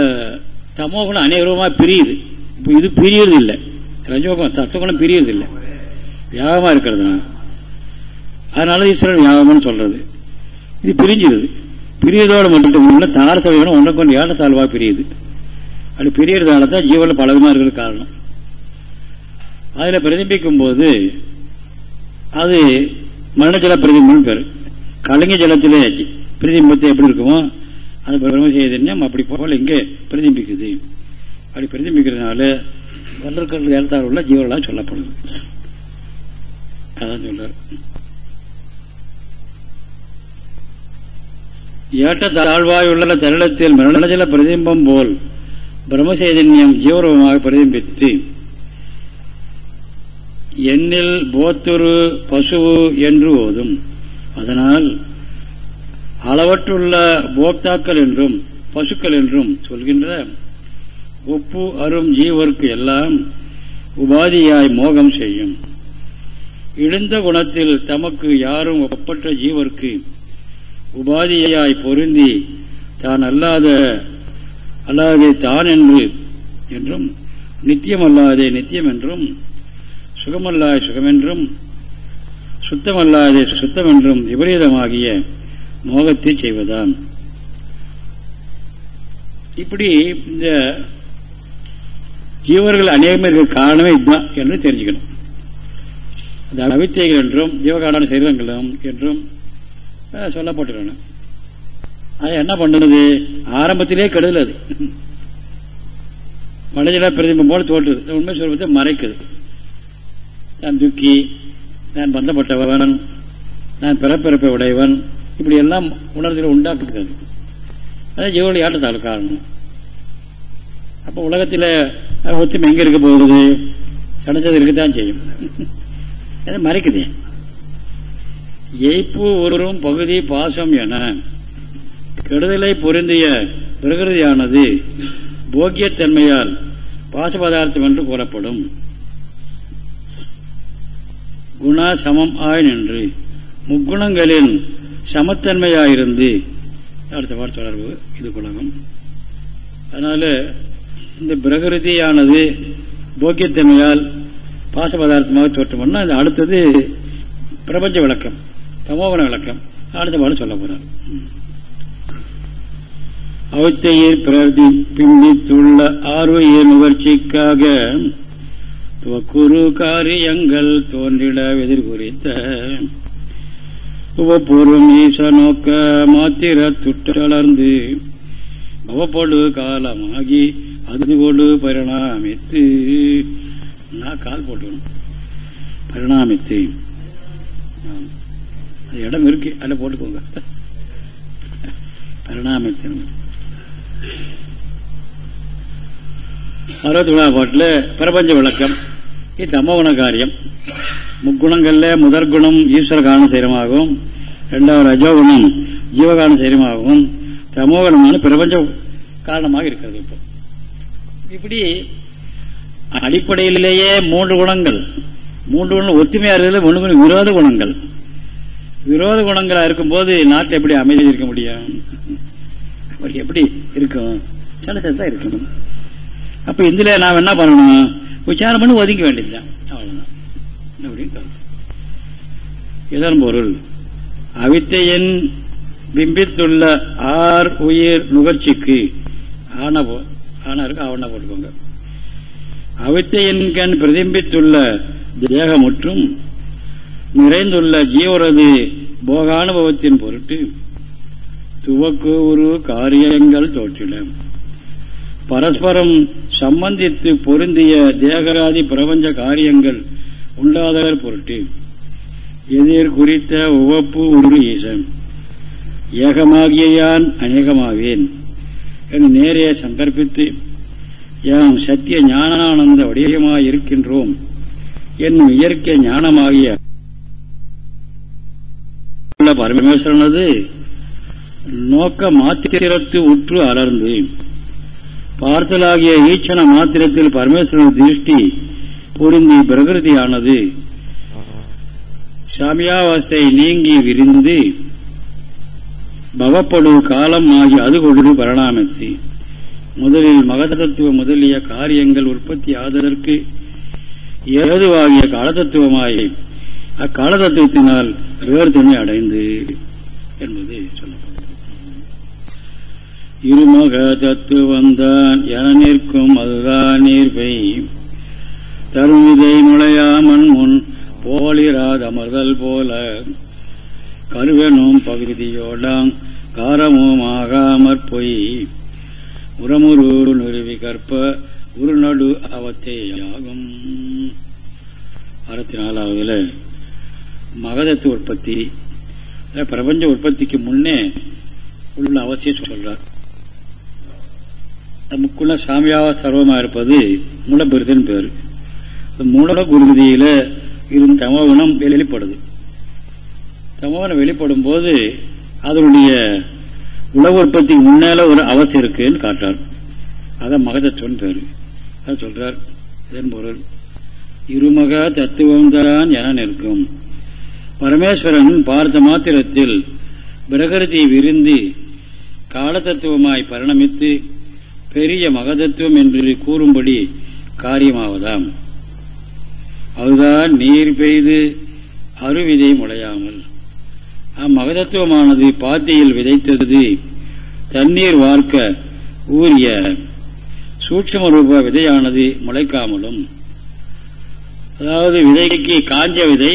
தமோகுணம் அநேகமாக பிரியுது. இப்போ இது பிரியறது இல்லை ரஜோகுணம் தத்துவகுணம் பிரியறது இல்லை வியாகமா இருக்கிறதுனா. அதனால ஈஸ்வரன் வியாகம்னு சொல்றது. இது பிரிஞ்சிருது பிரியதோட மட்டும் இல்லை தாரத்தொழிலும் ஒன்றை கொண்டு ஏற்றத்தாழ்வாக பிரியுது. அப்படி பிரியறதால தான் ஜீவனில் பழகமா இருக்கிற காரணம். அதில் பிரதிபிக்கும் போது அது மரணஜல பிரதிபம் பேரு கலைஞ ஜலத்திலே பிரதிபிம்பத்தை எப்படி இருக்குமோ அது பிரம்ம செய்தன்யம் அப்படி போல இங்கே பிரதிபிக்குது. அப்படி பிரதிபிக்கிறதுனால வல்லற்கல் ஏற்றார் உள்ள ஜீவர்களாக சொல்லப்படுது. அதான் சொல்றார். ஏற்ற தாழ்வாயுள்ள தருளத்தில் மரணஜல பிரதிபிம்பம் போல் பிரம்மசைதன்யம் ஜீவரூபமாக பிரதிபித்து எண்ணில் போத்துரு பசுவு என்று ஓதும். அதனால் அளவற்றுள்ள போக்தாக்கள் என்றும் பசுக்கள் என்றும் சொல்கின்ற ஒப்பு அரும் ஜீவர்க்கு எல்லாம் உபாதியாய் மோகம் செய்யும். இழந்த குணத்தில் தமக்கு யாரும் ஒப்பற்ற ஜீவர்க்கு உபாதியாய் பொருந்தி தான் அல்லாத அல்லாதே தான் என்று என்றும் நித்தியமல்லாதே நித்தியம் என்றும் சுகமல்லாத சுகமென்றும் சுத்தமல்லாதே சுத்தம் என்றும் விபரீதமாகிய மோகத்தை செய்வதான் இப்படி இந்த ஜீவர்கள் அநேகமே இருக்க காரணமே இதுதான் என்று தெரிஞ்சுக்கணும். அந்த அவித்தைகள் என்றும் ஜீவகாடான சரீரங்களும் என்றும் சொல்லப்பட்டுள்ளன அது என்ன பண்ணுறது ஆரம்பத்திலே கெடுதல் அது. மனிதன பிரதிபம் போல தோற்றுது உண்மை சொல்வதை மறைக்குது. நான் துக்கி நான் பந்தப்பட்டவன் நான் பிறப்பிறப்பை உடையவன் இப்படி எல்லாம் உணர்தல உண்டாக்குகிறது. அதான் ஜீவனுடைய ஆட்டத்தால் காரணம். அப்ப உலகத்தில் ஒத்துமை எங்க இருக்க போகுது? சடச்சது இருக்கத்தான் செய்யும். அதை மறைக்குது. எய்ப்பு ஒருவரும் பகுதி பாசம் என கெடுதலை பொருந்திய பிரகிருதியானது போக்கியத்தன்மையால் பாச பதார்த்தம் என்று கூறப்படும். குணா சமம் ஆய் நின்று முக்குணங்களின் சமத்தன்மையாயிருந்து அடுத்த பாட்டு தொடர்பு இது குலகம். அதனால இந்த பிரகிருதியானது போக்கியத்தன்மையால் பாச பதார்த்தமாக தோற்றம்னா இது அடுத்தது பிரபஞ்ச விளக்கம் தமோகன விளக்கம். அடுத்த பாடம் சொல்ல போறார். அவத்தையில் பிரதி ஆர்வ ஆர்வைய நுகர்ச்சிக்காக துவக்குரு காரியங்கள் தோன்றிட எதிர்குறித்த உபபூர்வம் ஈச நோக்க மாத்திர துட்டலர்ந்து பவப்படு காலமாகி அதுகொடு பரிணாமித்து. நான் கால் போட்டுக்கணும். பரிணாமித்து. இடம் இருக்கு அதில் போட்டுக்கோங்க. பரிணாமித்து. அறுபத்தி மூணாம் பாட்டில் பிரபஞ்ச விளக்கம். இது தமோகுண காரியம் முக்குணங்கள்ல முதற் குணம் ஈஸ்வர காரண சீரமாகவும் இரண்டாவது ரஜோகுணம் ஜீவகாரண சீரமாகவும் தமோகுணமான பிரபஞ்ச காரணமாக இருக்கிறது இப்போ இப்படி அடிப்படையிலேயே மூன்று குணங்கள் மூன்று குணம் ஒத்துமையா இருக்கிறது மூன்று குணம் விரோத குணங்கள் விரோத குணங்களா இருக்கும்போது நாட்டில் எப்படி அமைதி இருக்க முடியும் எப்படி இருக்கும் சில தான் இருக்கணும் அப்ப இதுல நாம் என்ன பண்ணணும் உச்சாரம் பண்ணி ஒதுங்க வேண்டியதுதான். அவ்வளவுதான். அப்படின்னு கருத்து இதன் பொருள். அவித்தையின் பிம்பித்துள்ள ஆர் உயிர் நுகர்ச்சிக்கு ஆன ஆனாருக்கு இருக்கு போட்டுக்கோங்க. அவித்தையின் கண் பிரதிபித்துள்ள தேகமுற்றும் நிறைந்துள்ள ஜீவரது போகானுபவத்தின் பொருட்டு துவக்கு ஒரு காரியங்கள் தோற்றின. பரஸ்பரம் சம்பந்தித்து பொருந்திய தேகராதி பிரபஞ்ச காரியங்கள் உண்டாதவர் பொருட்டு. எதிர் குறித்த உவப்பு உரு ஈசன். ஏகமாகிய யான் அநேகமாவேன் என நேரே சங்கற்பித்து யாம் சத்திய ஞானானந்த வடிவமாயிருக்கின்றோம் என்னும் இயற்கை ஞானமாகிய பரமேஸ்வரனது நோக்க மாத்திரத்து உற்று அலர்ந்து பார்த்தலாகிய ஈச்சன மாத்திரத்தில் பரமேஸ்வரன் திருஷ்டி பொருந்தி பிரகிருதியானது. சாமியாவஸ்தை நீங்கி விரிந்து பவப்படு காலம் ஆகி அது கொண்டு பரிணாமத்தை முதலில் மகதத்துவ முதலிய காரியங்கள் உற்பத்தி ஆததற்கு ஏதுவாகிய காலதத்துவமாய் அக்காலதத்துவத்தினால் வேர்தனை அடைந்து என்பது. இருமக தத்து வந்தான் என நிற்கும் அதுதான் நீர்வை தருமிதை நுழையாமன் முன் போலிராதமர்தல் போல கருவெனும் பகுதியோடாம் காரமும் ஆகாமற் பொய். உரமுரு நிறுவி கற்ப உருநடு அவத்தேயாகும். அறுபத்தி நாலாவதுல மகதத்து உற்பத்தி. பிரபஞ்ச உற்பத்திக்கு முன்னே உள்ள அவசியம் சொல்றார். நமக்குள்ள சாமியாக சர்வமா இருப்பது மூலபெருதன் பேர். மூல குருதியில இருந்த தமோகுணம் வெளிப்படுது. தமோகுணம் வெளிப்படும் போது அதனுடைய உழவு உற்பத்திக்கு முன்னால ஒரு அவசியம் இருக்குன்னு காட்டார் அதான் மகதத்துவன் பேரு. அது சொல்றார். இதன் பொருள் இருமக தத்துவம் தான் என நிற்கும். பரமேஸ்வரன் பார்த்த மாத்திரத்தில் பிரகிருதி விருந்தி காலதத்துவமாய் பரிணமித்து பெரிய மகதத்துவம் என்று கூறும்படி காரியமாவதாம். அதுதான் நீர் பெய்து அருவிதை முளையாமல். அம்மகதத்துவமானது பாத்தியில் விதைத்தது தண்ணீர் வார்க்க ஊறிய சூட்சம ரூப விதையானது முளைக்காமலும். அதாவது விதைக்கு காஞ்ச விதை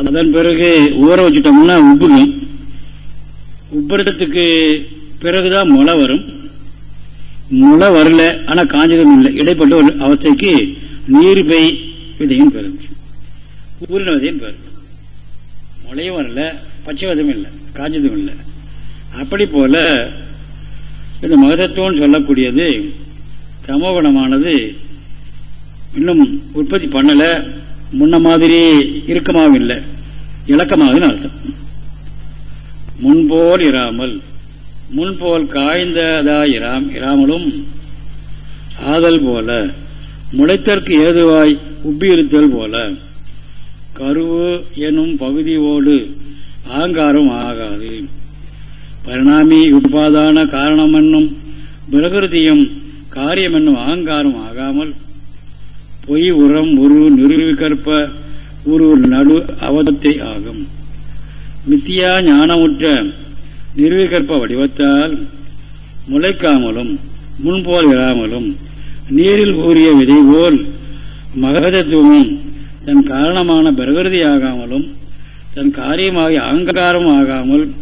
அதன் பிறகு ஊற வச்சுட்டோம்னா உப்புகும் உப்புறத்துக்கு பிறகுதான் முளை வரும். முளை வரல ஆனா காஞ்சதும் இல்லை. இடைப்பட்ட ஒரு அவஸ்தைக்கு நீர் பெய் விதையும் பெறும் ஊரின விதையும் பெறும் முளையும் வரல பச்சை விதமும் இல்லை காஞ்சதும் இல்லை. அப்படி போல இந்த மகதத்துவம் சொல்லக்கூடியது தமோகுணமானது இன்னும் உற்பத்தி பண்ணல. முன்ன மாதிரி இறுக்கமாகவும் இல்லை. இலக்கமாகுதுன்னு அர்த்தம். முன்போல் இராமல் முன்போல் காய்ந்ததா இராம் இராமலும் ஆதல் போல முளைத்தற்கு ஏதுவாய் உப்பியிருத்தல் போல கருவு எனும் பகுதியோடு ஆங்காரம் ஆகாது. பரிணாமி உபாதான காரணம் என்னும் பிரகிருதியும் காரியம் என்னும் ஆங்காரம் ஆகாமல் பொய் உரம் ஒரு நிறுவிகற்ப ஒரு நடு அவதத்தை ஆகும். மித்தியா ஞானமுற்ற நிர்விகற்ப வடிவத்தால் முளைக்காமலும் முன்போல் விழாமலும் நீரில் கூறிய விதை போல் மகதத்துவமும் தன் காரணமான பிரகிருதியாகாமலும் தன் காரியமாகிய அகங்காரம் ஆகாமல்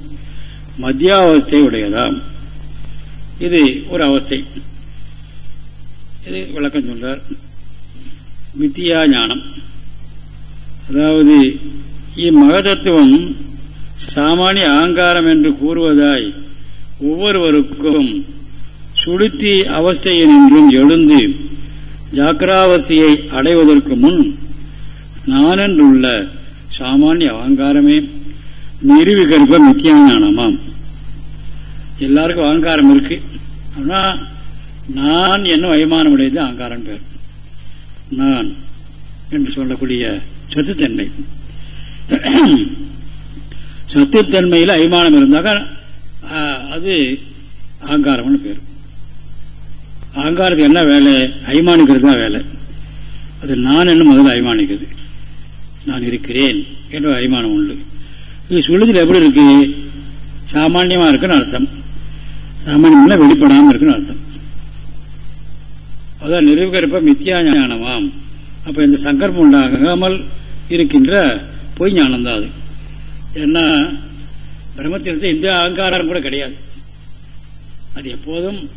மத்தியாவஸ்தை உடையதாம். இது ஒரு அவஸ்தை. இது விளக்கம் சொல்றார். மித்தியா ஞானம் அதாவது இம்மகதத்துவம் சாமானிய அகங்காரம் என்று கூறுவதாய் ஒவ்வொருவருக்கும் சுளுத்தி அவஸ்தையினின்றும் எழுந்து ஜாக்கிராவஸ்தையை அடைவதற்கு முன் நானென்றுள்ள சாமானிய அகங்காரமே நிறுவிகற்ப மித்தியானமாம் எல்லாருக்கும் அகங்காரம் இருக்கு. ஆனா நான் என்ன அபிமானம் உடையது அகங்காரம் பேர். நான் என்று சொல்லக்கூடிய சத்துத்தன்மை. சத்தியத்தன்மையில் அபிமானம் இருந்தாக்க அது அகங்காரம்னு பேர். அகங்காரத்துக்கு என்ன வேலை? அபிமானிக்கிறது தான் வேலை. அது நான் என்ன முதல்ல அபிமானிக்கிறது. நான் இருக்கிறேன் என்ற அபிமானம் உண்டு. இது சொல்லுதல் எப்படி இருக்கு? சாமான்யமா இருக்குன்னு அர்த்தம். சாமான்யம்னா வெளிப்படாம இருக்குன்னு அர்த்தம். அதான் நிறுவகரிப்ப மித்தியா ஞானமாம் அப்ப இந்த சங்கற்பம் உண்டாகாமல் இருக்கின்ற பொய் ஞானம் தான் அது. ஏன்னா பிரம்மத்திலிருந்து இந்த அகங்காரம் கூட கிடையாது. அது எப்போதும்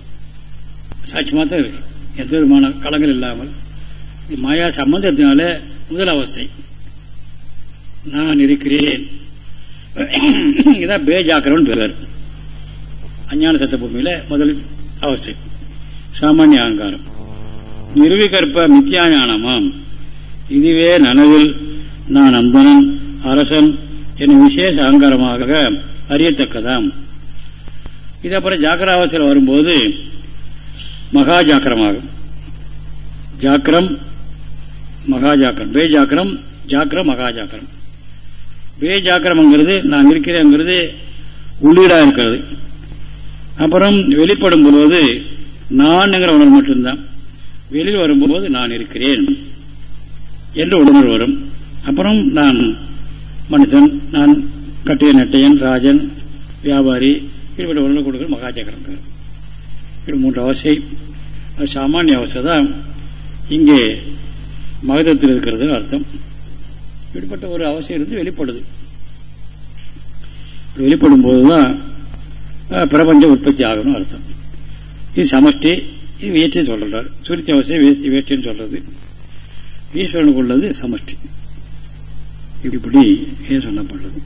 சாட்சியமாக தான் இருக்கு. எந்த விதமான களங்கள் இல்லாமல். மாயா சம்பந்தத்தினால முதல் அவஸ்தை. நான் இருக்கிறேன். இதான் பேஜாக்கிரவன் பேர். அஞ்ஞான சத்த பூமியில முதல் அவஸ்தை. சாமானிய அகங்காரம். நிறுவிகற்ப மித்தியா ஞானமாம் இதுவே நனவில் நான் அந்தனன் அரசன் என்னும் விசேஷ அகங்காரமாக அறியத்தக்கதாம். இது அப்புறம் ஜாக்கிராவசியில் வரும்போது மகா ஜாக்கிரமாகும் ஜாக்கிரம் மகா ஜாக்கிரம் பே ஜாக்கிரம் ஜாக்கிரம் மகா ஜாக்கிரம் பே ஜாக்கிரம்ங்கிறது நான் இருக்கிறேங்கிறது உள்ளீடாக இருக்கிறது. அப்புறம் வெளிப்படும் போது நான்ங்கிற உணர்வு மட்டும்தான். வெளியில் வரும்போது நான் இருக்கிறேன். என்ற உணர்வு வரும். அப்புறம் நான் மனுஷன் நான் கட்டிய நெட்டையன் ராஜன் வியாபாரி இப்படிப்பட்ட உணர்வு கொடுக்குற மகாஜகரம் இது மூன்று அவசை அது சாமானிய அவசை தான். இங்கே மகதத்தில் இருக்கிறது அர்த்தம். இப்படிப்பட்ட ஒரு அவசியம் இருந்து வெளிப்படுது. வெளிப்படும் போதுதான் பிரபஞ்ச உற்பத்தி ஆகணும் அர்த்தம். இது சமஷ்டி இது வேற்றின்னு சொல்றார். சுருத்தி அவசியம் வேஸ்தி வேற்றின்னு சொல்றது. ஈஸ்வரனுக்கு உள்ளது சமஷ்டி. இப்படி சொல்லப்படுறது?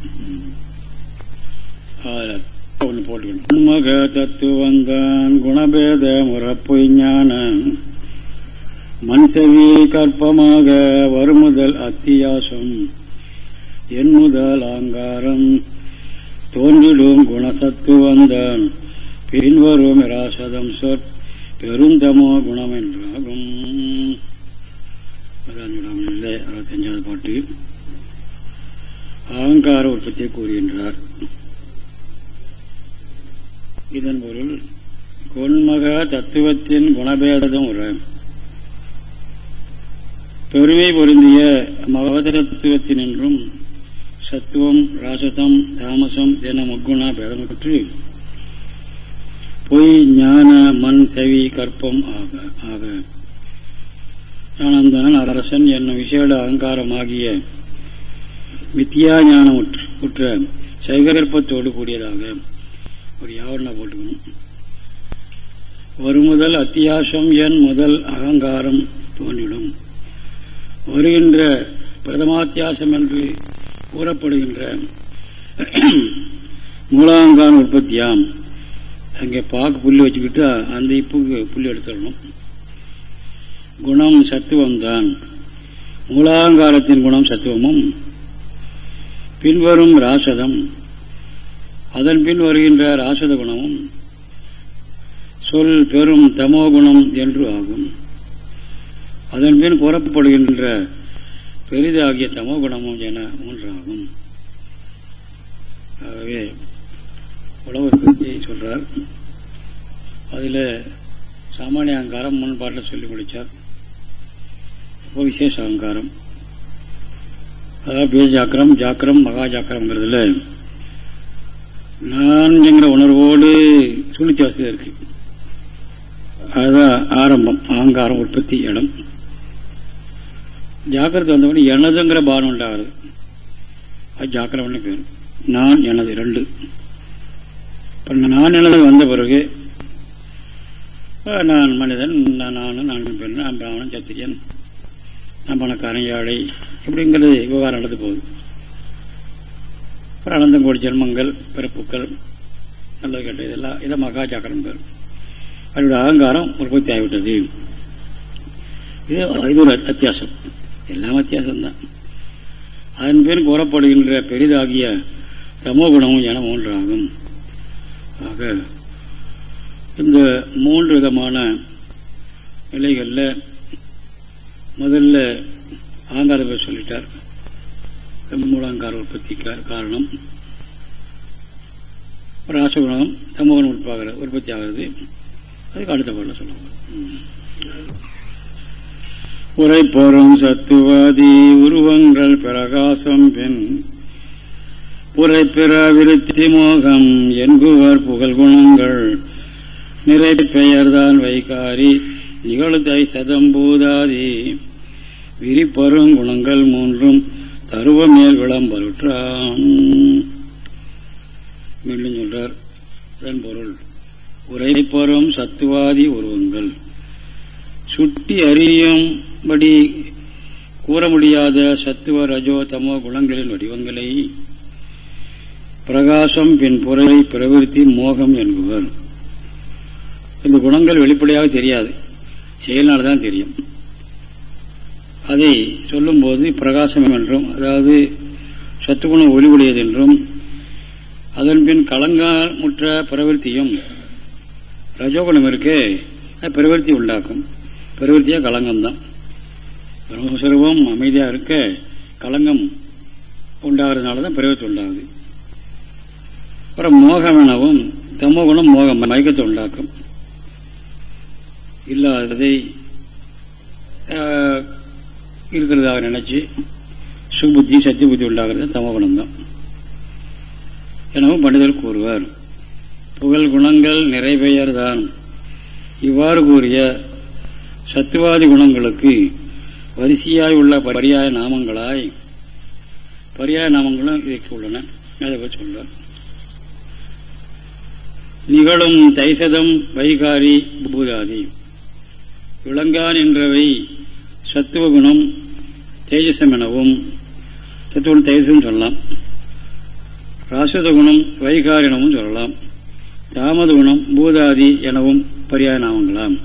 ஒன்று போட்டுக்கணும். மக தத்துவந்தான் குணபேத முறப்பொய் ஞானம். மன்சவி கற்பமாக வருமுதல் அத்தியாசம். என் முதல் ஆங்காரம். தோன்றிடும் குணசத்துவந்தான். பின்வரும் ராசதம் சொற் பெருந்தமோ குணம் என்றாகும் அறுபத்தஞ்சாவது பாட்டு. அகங்கார உற்பத்தியை கூறுகின்றார் இதன் பொருள் கொன்மக தத்துவத்தின் குணபேதம் உற. பெருமை பொருந்திய மகதத்துவத்தினின்றும் சத்துவம் ராசதம் தாமசம் என முக்குண பெற்று பொய் ஞான மண் தவி கற்பம் ஆக ஆக. ஆனந்தனன் அரசன் என்னும் விசேட அகங்காரமாகிய வித்தியா ஞானம் உற்ற சைவகற்பத்தோடு கூடியதாக ஒரு யாவரண போட்டுக்கணும். வருமுதல் அத்தியாசம் என் முதல் அகங்காரம் தோன்றிடும். வருகின்ற பிரதமாத்தியாசம் என்று கூறப்படுகின்ற மூலாங்கான உற்பத்தியாம். அங்கே பாக்கு புள்ளி வச்சுக்கிட்டு அந்த இப்புக்கு புள்ளி எடுத்துடணும். குணம் சத்துவம் தான் மூலாங்காரத்தின் குணம் சத்துவமும் பின்வரும் ராசதம். அதன் பின் வருகின்ற ராசத குணமும் சொல் பெரும் தமோ குணம் என்று ஆகும். அதன் பின் கூறப்படுகின்ற பெரிதாகிய தமோ குணமும் என மூன்றாகும். ஆகவே உழவர் பற்றி சொல்றார். அதில் சாமானிய அங்காரம் முன்பாட்டில் சொல்லி முடித்தார் இப்போ விசேஷ அங்காரம் அதாவது பேஜாக்கிரம் ஜாக்கிரம் மகா ஜாக்கிரம்ங்கிறதுல நான் என்கிற உணர்வோடு சுழித்தி வசதி இருக்கு அதுதான் ஆரம்பம் அகங்காரம் உற்பத்தி இடம் ஜாக்கிரதை வந்தவொடனே எனதுங்கிற பானம் உண்டாகிறது அது ஜாக்கிரம்னு பேர் நான் எனது ரெண்டு இப்ப நான் எனது வந்த பிறகு நான் மனிதன் நான் நானும் நான் பெண் நான் பிராமணன் சத்திரியன் நான் பணக்காரன் ஏழை அப்படிங்கிறது விவகாரம் நடந்து போகுது. அப்புறம் அனந்தம் கோடி ஜென்மங்கள் பிறப்புக்கள் நல்லது கெட்டது இதெல்லாம் இதை மகா சக்கரம் பேர். அதனுடைய அகங்காரம் உற்பத்தி ஆகிவிட்டது இது இது ஒரு அத்தியாசம். எல்லாம் அத்தியாசம் தான் அதன் பேர் கூறப்படுகின்ற பெரிதாகிய தமோ குணமும் என மூன்றாகும். ஆக இந்த மூன்று விதமான நிலைகளில் முதல்ல ஆங்கார பேர் சொல்லிட்டார் மூலாங்கார உற்பத்தி காரணம். ராசகுணம் தமோகுணம் உற்பத்தி உற்பத்தி ஆகிறது அதுக்கு அடுத்த பாடல சொல்லுவாங்க உரைப்போறும் சத்துவாதி உருவங்கள் பிரகாசம் பெண் உரை விருத்தி மோகம் என்குவர் புகழ் குணங்கள். நிறை பெயர்தான் வைகாரி நிகழ்த்தை சதம்பூதாதி விரிப்பரும் குணங்கள் மூன்றும் தருவ மேல் விளம்பருற்றான் மீண்டும் சொல்றார் அதன் பொருள் உரைப்பரும் சத்துவாதி உருவங்கள். சுட்டி அறியும்படி கூற முடியாத சத்துவ ரஜோ தமோ குணங்களின் வடிவங்களை பிரகாசம் பின் புறை பிரவிற்த்தி மோகம் என்பவர். இந்த குணங்கள் வெளிப்படையாக தெரியாது. செயல்னால்தான் தெரியும். அதை சொல்லும்போது பிரகாசம் என்றும் அதாவது சத்துகுணம் ஒளிவுடையது என்றும் அதன் பின் கலங்கமுற்ற பிரவருத்தியும் ரஜோகுணம் இருக்கு அது பிரவருத்தி உண்டாக்கும். பிரவருத்தியா கலங்கம்தான். பிரம்மஸ்வரூபம் அமைதியா இருக்க கலங்கம் உண்டாகிறதுனால தான் பிரவருத்தி உண்டாகுது. அப்புறம் மோகம் எனவும் மோகம் மயக்கத்தை உண்டாக்கும். இல்லாததை இருக்கிறதாக நினைச்சு சுபுத்தி சத்திய புத்தி உண்டாகிறது தமோகுணம் தான் எனவும் பண்டிதர் கூறுவார் புகழ் குணங்கள் நிறைபெயர் தான் இவ்வாறு கூறிய சத்துவாதி குணங்களுக்கு வரிசையாய் உள்ள பரியாய நாமங்களாய் பரியாய நாமங்களும் இதற்கு உள்ளன. அதை பற்றி சொல்றார் நிகழும் தைசதம் வைகாரி பூதாதி விளங்கான் என்றவை சத்துவகுணம் தேஜசம் எனவும் தத்துவம் தேஜசம் சொல்லலாம். ராசத குணம் வைகார் எனவும் சொல்லலாம். தாமத குணம் பூதாதி எனவும் பரியாய நாமங்களாம்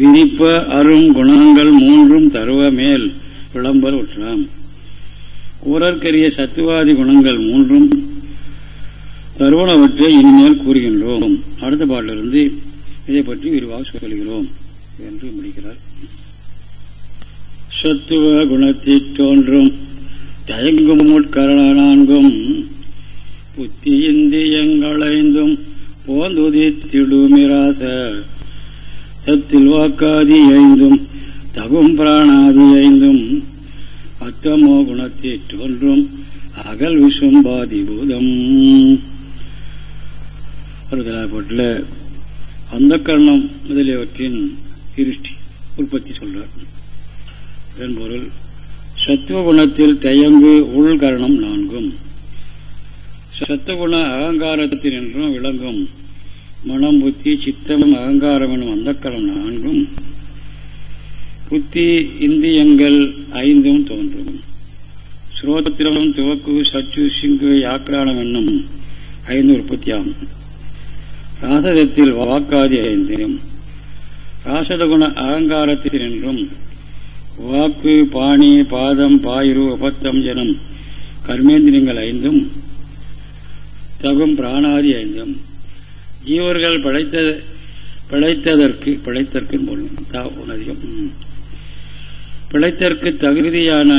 விரிப்ப அரும் குணங்கள் மூன்றும் தருவ மேல் விளம்பர் உற்றலாம் கூறற்கரிய சத்துவாதி குணங்கள் மூன்றும் தருவனவற்றை இனிமேல் கூறுகின்றோம். அடுத்த பாட்டிலிருந்து இதை பற்றி விரிவாக சொல்கிறோம் என்று முடிக்கிறார். சத்துவ குணத்தை தோன்றும் தயங்கும் உட்கரண நான்கும். புத்தி இந்தியங்களைந்தும் போந்துதித்திடுமிராச. சத்தில் வாக்காதி ஐந்தும் தகும் பிராணாதி ஐந்தும். அத்தமோ குணத்தை தோன்றும் அகல் விசும்பாதி பூதம். பாட்டில் அந்த கர்ணம் முதலியவற்றின் திருஷ்டி உற்பத்தி சொல்றார். என்பொருள். சத்துவகுணத்தில் தயங்கு உள்கரணம் நான்கும். சத்துவகுண அகங்காரத்தில் என்றும் விளங்கும். மனம் புத்தி சித்தம் அகங்காரம் எனும் அந்தக்கரம் நான்கும். புத்தி இந்தியங்கள் ஐந்தும் தோன்றும். சுரோத்திரம் துவக்கு சச்சு சிங்கு யாக்கிரானம் என்னும் ஐந்து உற்பத்தியாகும் ராசதத்தில் வாக்காதி ஐந்திலும். ராசதகுண அகங்காரத்தில் என்றும் வாக்கு பாணி பாதம் பாயிரு உபத்தம் ஜனம் கர்மேந்திரியங்கள் ஐந்தும் தகும் பிராணாதி ஐந்தும் ஜீவர்கள் படைத்த பிழைத்ததற்கு பிழைத்தற்கு அதிகம் பிழைத்தற்கு தகுதியான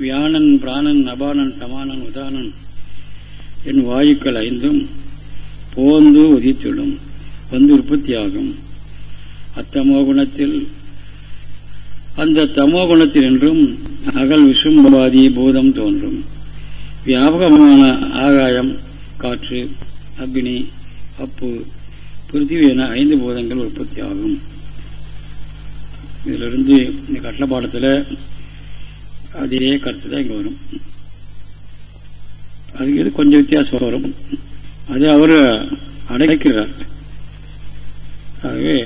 வியானன் பிராணன் நபானன் சமானன் உதானன் என் வாயுக்கள் ஐந்தும் போந்து உதித்துடும் வந்து உற்பத்தியாகும். அத்தமோ குணத்தில் அந்த தமோ குணத்தில் என்றும் அகல் விசும்பாதி பூதம் தோன்றும். வியாபகமான ஆகாயம் காற்று அக்னி அப்பு பிருத்திவி என ஐந்து பூதங்கள் உற்பத்தி ஆகும் இதிலிருந்து இந்த கட்டள பாடத்தில் அதே கருத்து தான் இங்கே வரும். அதுக்கு இது கொஞ்சம் வித்தியாசம் வரும்? அது அவர் அடைக்கிறார். ஆகவே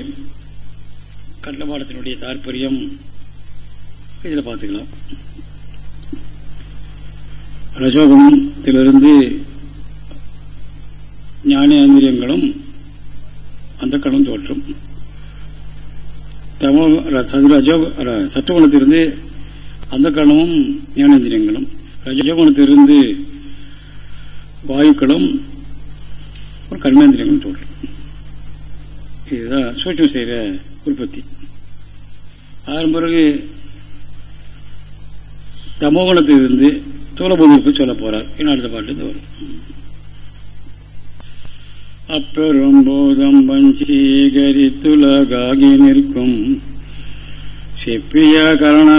கட்டளப்பாடத்தினுடைய தாற்பயம் இதில் பார்த்துக்கலாம். ரசோகுணத்திலிருந்து ஞானேந்திரியங்களும் அந்த கணம் தோற்றும். தமோ ரஜோ சத்துவகுணத்திலிருந்து அந்த கணமும் ஞானேந்திரியங்களும் ரஜோகுணத்திலிருந்து வாயுக்களும் ஒரு கர்மேந்திரியங்களும் தோற்றும். இதுதான் சூட்சம் செய்கிற உற்பத்தி. அதன் பிறகு தமோகுணத்திலிருந்து தூலபூதிற்கு சொல்ல போறார். இன்னும் அடுத்த பாட்டு வரும். அப்பெரும்போதம் வஞ்சீகரித்துலகாகி நிற்கும். செப்பிய கரண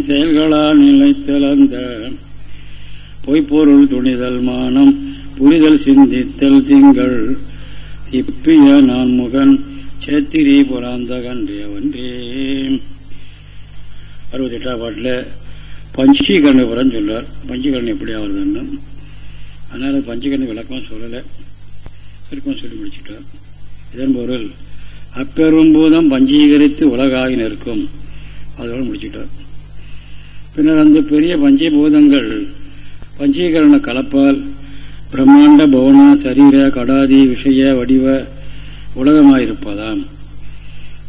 செயல்களால் நிலைத்தளர்ந்த பொய்ப்பொருள் துணிதல் மானம் புரிதல் சிந்தித்தல் திங்கள். திப்பிய நான் முகன் சேத்திரி புறாந்தகன்றே ஒன்றே அறுபத்தி எட்டாம் பாட்டில் பஞ்சீகரணபுரம் சொல்றார். பஞ்சீகரணம் எப்படி ஆகுதுன்னு அதனால பஞ்சீகரண விளக்கம் சொல்லலை. சுருக்கம் சொல்லி முடிச்சுட்டார். இதன் பொருள் அப்பெரும்போதம் பஞ்சீகரித்து உலகாகி நிற்கும். அதோட முடிச்சுட்டார். பின்னர் அந்த பெரிய பஞ்சபூதங்கள் பஞ்சீகரண கலப்பால் பிரம்மாண்ட பவன சரீர கடாதி விஷய வடிவ உலகமாயிருப்பதாம்.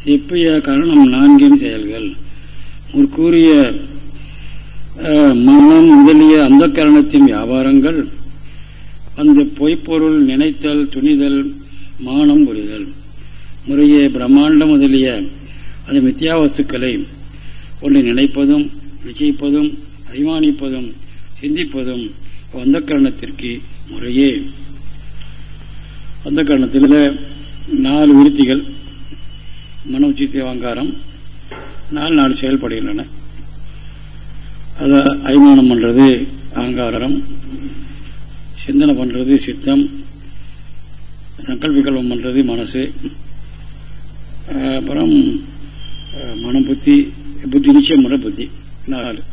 இப்பிய கரணம் நான்கின் செயல்கள். முற்கூறிய மனம் முதலிய அந்த கரணத்தின் வியாபாரங்கள் அந்த பொய்ப்பொருள் நினைத்தல் துணிதல் மானம் புரிதல். முறையே பிரம்மாண்டம் முதலிய அந்த மித்தியாவஸ்துக்களை ஒன்று நினைப்பதும் நிச்சயிப்பதும் அபிமானிப்பதும் சிந்திப்பதும் அந்த கரணத்திற்கு முறையே. அந்த கரணத்தில் நாலு விருத்திகள் மனோச்சி தேவாங்காரம் நாலு நாலு செயல்படுகின்றன. அதை அபிமானம் பண்றது அகங்காரம். சிந்தனை பண்றது சித்தம். சங்கல்பிகல்பம் பண்றது மனசு. அப்புறம் மனம் புத்தி புத்தி நிச்சயம் பண்ற புத்தி. நாலு.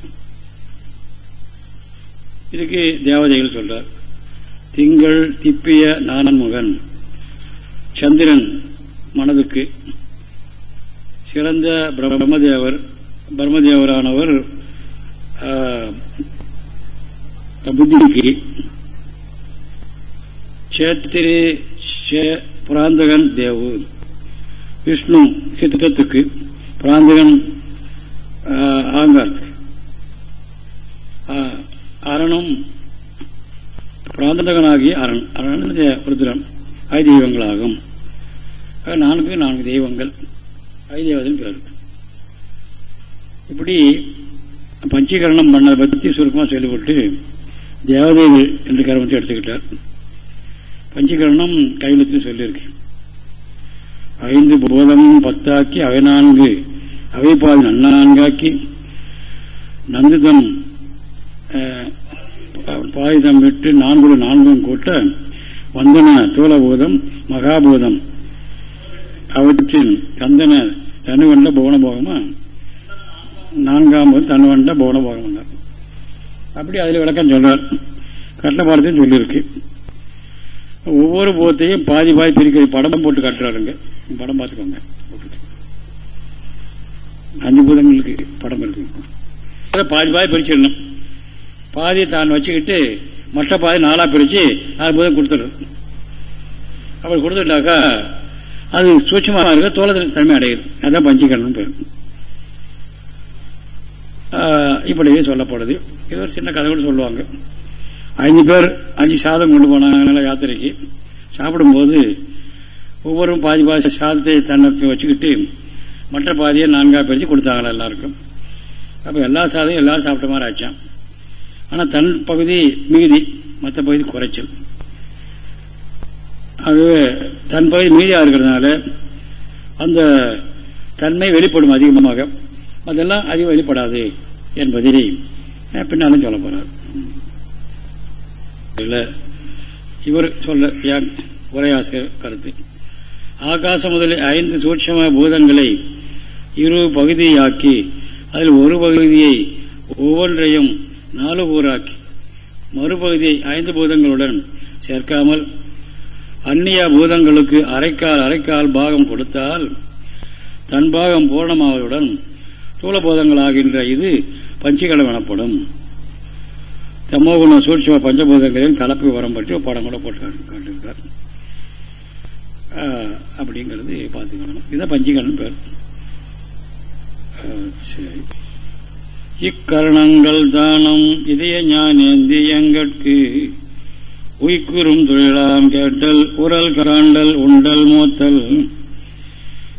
இதுக்கு தேவதைகள் சொல்றார். திங்கள் திப்பிய நானன்முகன். சந்திரன் மனதுக்கு. சிறந்த பிரம்மதேவர் பிரம்மதேவரானவர் புத்திக்கு சேத்திரி பிராந்தகன் தேவு. விஷ்ணு சித்தத்துக்கு பிராந்தகன் ஆங்காருக்கு அரணம் பிராந்தகனாகிய அரண் அரண் ருத்ரன் ஐ தெய்வங்களாகும். நான்கு நான்கு தெய்வங்கள் ஐ தேவதன் பேர் இப்படி பஞ்சீகரணம் பண்ணதை பற்றி சுருக்கமாக சொல்லிவிட்டு தேவதைகள் என்று கருமத்தை எடுத்துக்கிட்டார். பஞ்சீகரணம் கையெழுத்து சொல்லியிருக்கு. ஐந்து போதமும் பத்தாக்கி அவை நான்கு அவை பாதி நன்னான்காக்கி நந்துதம் பாயுதம் விட்டு நான்கு நான்கும் கூட்ட வந்தன தூளபூதம் மகாபூதம். அவற்றில் கந்தன தனுவண்ட புவனபோகமா நான்காம் போது தனுவண்ட புவனபோகம் அப்படி அதில் விளக்கம் சொல்றார். கட்டபாடத்தையும் சொல்லியிருக்கு. ஒவ்வொரு பூத்தையும் பாதி பாதி பிரிக்கிற படம் போட்டு கட்டுறாருங்க. படம் பார்த்துக்கோங்க. அஞ்சு பூதங்களுக்கு படம் இருக்கு. பாதி பாதி பிரிச்சிடணும். பாதியை தான் வச்சுக்கிட்டு மற்ற பாதி நாளா பிரிச்சு நாலு பூதம் கொடுத்துடுறது அப்படி கொடுத்துட்டாக்கா அது சூட்சமாக இருக்க தோள தன்மை அடையுது. அதான் பஞ்சீகரணம் பேர். இப்படியே சொல்லப்படுது. இது ஒரு சின்ன கதை கூட சொல்லுவாங்க. ஐந்து பேர் அஞ்சு சாதம் கொண்டு போனாங்க யாத்திரைக்கு சாப்பிடும்போது ஒவ்வொரு பாதி பாதி சாதத்தை தன்னை வச்சுக்கிட்டு மற்ற பாதியை நான்கா பிரித்து கொடுத்தாங்களா எல்லாருக்கும். அப்போ எல்லா சாதமும் எல்லாரும் சாப்பிட்ட மாதிரி ஆச்சான் ஆனால் தன் பகுதி மிகுதி மற்ற பகுதி குறைச்சல். ஆகவே தன் பகுதி மீதியாக இருக்கிறதுனால அந்த தன்மை வெளிப்படும் அதிகமாக. அதெல்லாம் அதிகம் வெளிப்படாது என்பதை பின்னாலும் சொல்ல போறார். இவர் சொல்ல உரையாசிரியர் கருத்து? ஆகாசம் முதலில் ஐந்து சூட்சம பூதங்களை இரு பகுதியாக்கி அதில் ஒரு பகுதியை ஒவ்வொன்றையும் நாலு ஊராக்கி மறுபகுதியை ஐந்து பூதங்களுடன் சேர்க்காமல் அந்நிய பூதங்களுக்கு அரைக்கால் அரைக்கால் பாகம் கொடுத்தால் தன் பாகம் பூர்ணமாவதுடன் ஸ்தூலபோதங்களாகின்ற இது பஞ்சகலம் எனப்படும். தமோகுண சூட்சம பஞ்சபூதங்களின் கலப்பு விவரம் பற்றி படம் கூட போட்டு காட்டிருக்கார் அப்படிங்கிறது பார்த்துக்கணும் இதுதான் பஞ்சிகலன் பேர். சரி. இக்கரணங்கள் தானம் இதய ஞானேந்தியங்கட்கு உய்குறும் தொழிலாம் கேட்டல் உரல் கராண்டல் உண்டல் மூத்தல்.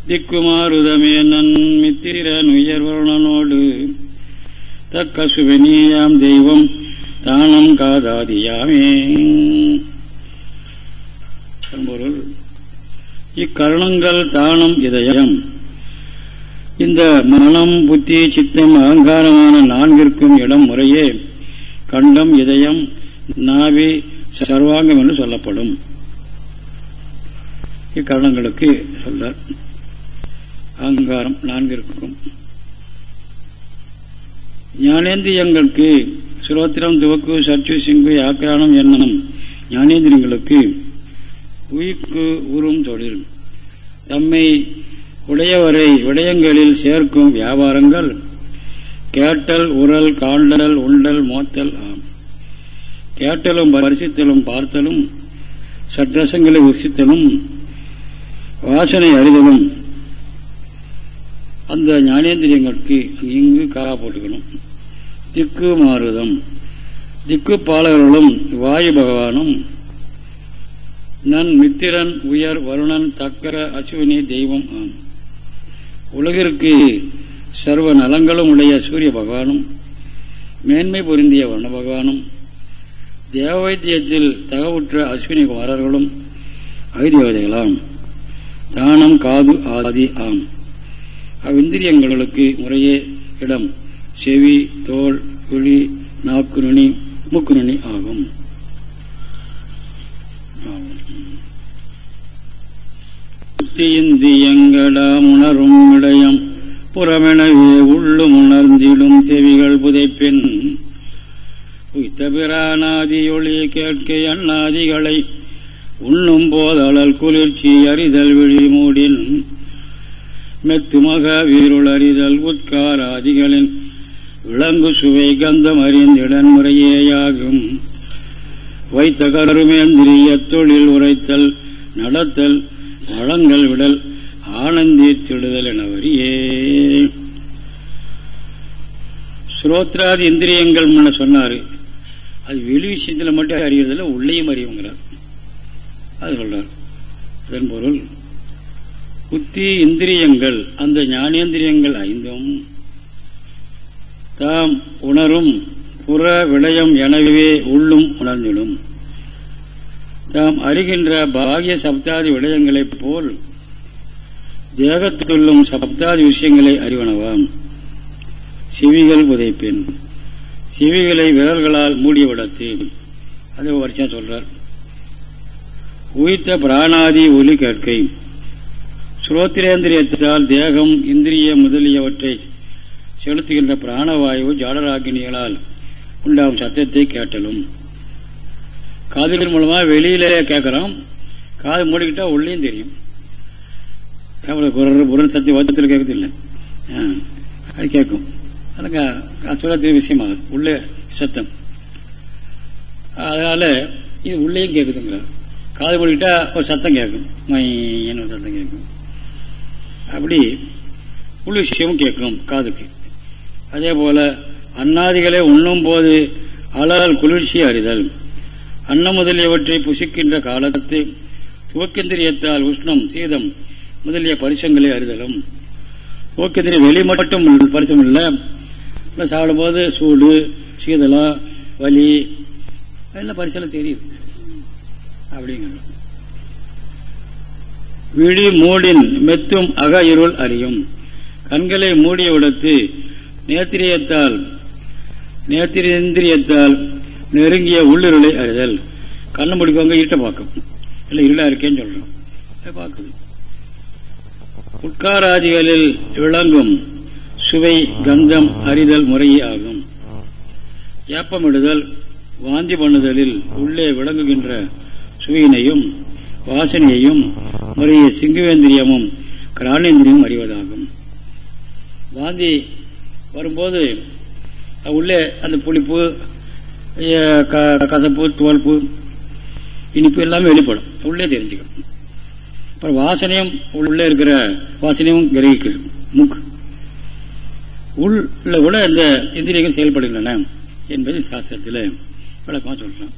திக்குமாறுதமே நன் மித்திரன் உயர்வருணனோடு தக்க சுவனீயாம் தெய்வம் தானம் காதாதியாமே. பொருள் இக்கரணங்கள் தானம் இதயம். இந்த மனம் புத்தி சித்தம் அகங்காரமான நான்கிற்கும் இடம் முறையே. கண்டம் இதயம் நாவி சர்வாங்கம் என்று சொல்லப்படும். இக்கரணங்களுக்கு சொல்ல அகங்காரம் நான்கிற்கும். ஞானேந்திரியங்களுக்கு சுரோத்திரம் துவக்கு சர்ச்சு சிங்கு ஆக்கிரானம் என்னும் ஞானேந்திரியங்களுக்கு உயிர்க்கு உறும் தொழில். தம்மை உடையவரை விடயங்களில் சேர்க்கும் வியாபாரங்கள் கேட்டல் உரல் காண்டல் உண்டல் மோத்தல் ஆம். கேட்டலும் பரிசித்தலும் பார்த்தலும் சற்றசங்களை உசித்தலும் வாசனை அறிதலும் அந்த ஞானேந்திரியங்களுக்கு இங்கு காரா போட்டுக்கணும். திக்கு மாறுதம் திக்கு பாலகர்களும் வாயு பகவானும் நன் மித்திரன் உயர் வருணன் தக்கர அசுவினி தெய்வம் ஆம். உலகிற்கு சர்வ நலங்களும் உடைய சூரிய பகவானும் மேன்மை பொருந்திய வர்ண பகவானும் தேவவைத்தியத்தில் தகவுற்ற அஸ்வினி குமாரர்களும் ஐதேவதைகளாம். தானம் காது ஆதி ஆம். அவ்விந்திரியங்களுக்கு முறையே இடம். செவி தோல் குழி நாக்கு நுனி மூக்கு நுனி ஆகும். இந்தியங்களாம் உணரும் விடயம். புறமெனவே உள்ளும் உணர்ந்திடும் செவிகள் புதைப்பின். உய்த்த பிரானாதி ஒளி கேட்க அண்ணாதிகளை. உண்ணும் போதளல் குளிர்ச்சி அறிதல் விழி மூடின். மெத்துமக வீருள் அறிதல் உட்காராதிகளின் விளங்கு சுவை கந்தம் அறிந்திடன் முறையேயாகும். வைத்த கருமேந்திரிய தொழில் உரைத்தல் நடத்தல் வளங்கள் விடல் ஆனந்தித்திடுதல் என வரியே. ஸ்ரோத்ராதி இந்திரியங்கள் முன்ன சொன்னாரு. அது வெளி விஷயத்தில் மட்டும் அறிகிறதில்ல உள்ளேயும் அறிவுங்கிறார் அது சொல்றார். இதன் பொருள் புத்தி இந்திரியங்கள் அந்த ஞானேந்திரியங்கள் ஐந்தும் தாம் உணரும் புற விடயம் எனவே உள்ளும் உணர்ந்திடும். தாம் அறிகின்ற பாகிய சப்தாதி விடயங்களைப் போல் தேகத்துள்ளும் சப்தாதி விஷயங்களை அறிவனவாம். செவிகள் உதைப்பேன். செவிகளை விரல்களால் மூடிய விடத்து. அது வருஷம் சொல்றார். உயிர்த்த பிராணாதி ஒலி கேட்கை. சுரோத்திரேந்திரியத்தால் தேகம் இந்திரிய முதலியவற்றை செலுத்துகின்ற பிராணவாயு ஜாடராகினிகளால் உண்டாகும் சத்தத்தை கேட்டலும். காதுகள் மூலமா வெளியில கேட்கிறோம் காது மூடிக்கிட்டா உள்ளேயும் தெரியும். குரல் புரன் சத்தி வத்தத்தில் கேட்கறது இல்லை அது கேட்கும். அதுங்க சுரத்திய விஷயமாகுது உள்ளே சத்தம். அதனால இது உள்ளேயும் கேட்குதுங்கிறார் காது மூடிக்கிட்டா ஒரு சத்தம் கேட்கும். மையன்னு ஒரு சத்தம் கேட்கும். அப்படி உள் விஷயமும் கேட்கும் காதுக்கு. அதே போல அன்னாதிகளை உண்ணும் போது அலறல் குளிர்ச்சி அறிதல் அன்னம் முதலியவற்றை புசிக்கின்ற காலத்து துவக்கேந்திரியத்தால் உஷ்ணம் சீதம் முதலிய பரிசங்களை அறிதலும் துவக்கேந்திரிய வெளி மட்டும் பரிசம் இல்லை சாப்பிடும்போது சூடு சீதளம் வலி எல்லாம் பரிசலம் தெரியுது அப்படிங்கிறது. விழி மூடின் மெத்தும் அக இருள் அறியும். கண்களை மூடிய விடத்து நேத்திரியத்தால் நேத்திரேந்திரியத்தால் நெருங்கிய உள்ளிருளை அறிதல். கண்ணை முடிக்கவங்க ஈட்ட பார்க்கும். இல்லை இருளா இருக்கேன்னு சொல்றோம். பார்க்குது. உட்காராதிகளில் விளங்கும் சுவை கந்தம் அறிதல் முறையே ஆகும். ஏப்பமிடுதல் வாந்தி பண்ணுதலில் உள்ளே விளங்குகின்ற சுவையினையும் வாசனையையும் அவருடைய சிங்கவேந்திரியமும் கிராணேந்திரியமும் அறிவதாகும். வாந்தி வரும்போது உள்ளே அந்த புளிப்பு கசப்பு தோல்ப்பு இனிப்பு எல்லாமே வெளிப்படும். உள்ளே தெரிஞ்சுக்கும். அப்புறம் வாசனையும் உள்ளே இருக்கிற வாசனையும் கிரகிக்குது மூக்கு. உள்ள கூட இந்த இந்திரியங்கள் செயல்படுகின்றன என்பது சாஸ்திரத்தில் விளக்கமாக சொல்றோம்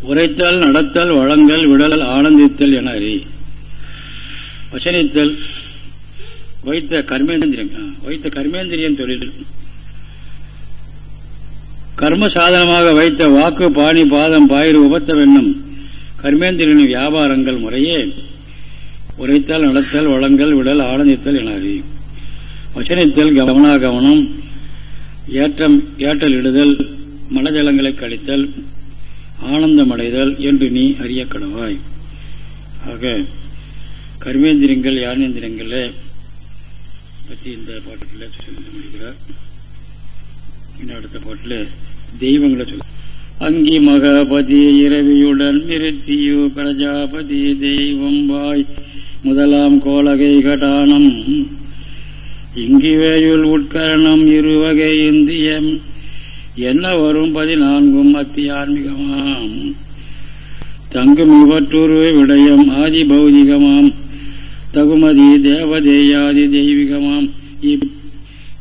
உரைத்தல் நடத்தல் வழங்கல் விடல் ஆனந்தித்தல் என அறி. வசனித்தல் வைத்த கர்மேந்திரியம். வைத்த கர்மேந்திரியம் தொழில். கர்ம சாதனமாக வைத்த வாக்கு பாணி பாதம் பாயிறு உபத்தம் என்னும் கர்மேந்திரியின் வியாபாரங்கள் முறையே உரைத்தல் நடத்தல் வழங்கல் விடல் ஆனந்தித்தல் என அறி. வசனித்தல் கவனாகவனம் ஏற்றம் ஏற்றல் இடுதல் மனஜலங்களை கழித்தல் ஆனந்தமடைதல் என்று நீ அறிய கடவாய் ஆக கர்மேந்திரங்கள் யானேந்திரங்கள பற்றி இந்த பாட்டில் சொல்லி இன்னும் அடுத்த பாட்டில் தெய்வங்களை சொல்ல அங்கி மகாபதி இரவியுடன் நிறுத்தியு பிரஜாபதி தெய்வம் வாய். முதலாம் கோலகை கடானம். இங்கிவேயுள் உட்கரணம் இருவகை இந்தியம். என்ன வரும் பதினான்கும் அத்தியான்மிகமாம் தங்கும் இவற்றொரு விடயம் ஆதி பௌதிகமாம் தகுமதி தேவதேயாதி தெய்வீகமாம்.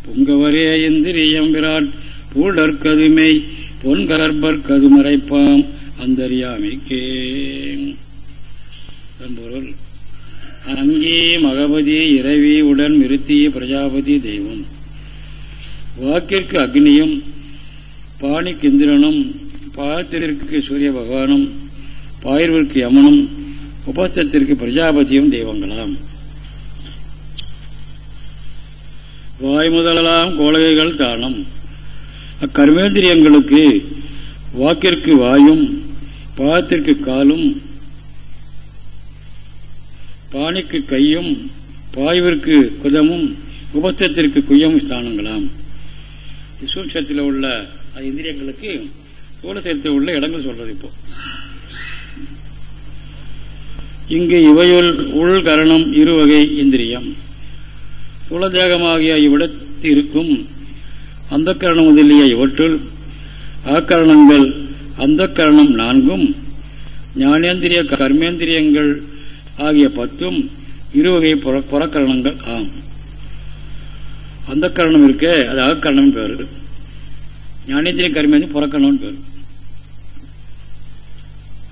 புங்கவரே இந்திரியம் விராட் பூடற்கதுமை பொன்கலர்பற்கது மறைப்பாம் அந்தரியாமைக்கே. பொருள் அங்கே மகபதி இரவி உடன் நிறுத்திய பிரஜாபதி தெய்வம். வாக்கிற்கு அக்னியும் பாணிக்கு இந்திரனும் பாத்திற்கு சூரிய பகவானும் பாயிர்விற்கு யமனும் உபத்திரத்திற்கு பிரஜாபதியும் தெய்வங்களாம். வாய் முதலாம் கோலகைகள் தானம். அக்கர்மேந்திரியங்களுக்கு வாக்கிற்கு வாயும் பாதத்திற்கு காலும் பாணிக்கு கையும் பாய்விற்கு குதமும் உபத்திரத்திற்கு குய்யம் ஸ்தானங்களாம். சூட்சத்தில் உள்ள இந்திரியங்களுக்கு தோல சேர்த்து உள்ள இடங்கள் சொல்றது இப்போ. இங்கு இவையுள் உள் கரணம் இருவகை இந்திரியம். சுலதேகமாகிய இவ்விடத்தில் அந்த கரணம் முதலிய இவற்றுள் அகக்கரணங்கள் அந்த கரணம் நான்கும் ஞானேந்திரிய கர்மேந்திரியங்கள் ஆகிய பத்தும் இருவகை புறக்கரணங்கள் ஆம். அந்த கரணம் இருக்க அது அகக்கரணம் பேரு ஞானேந்திரிய கர்மேந்திர புறக்கணும்னு பேர்.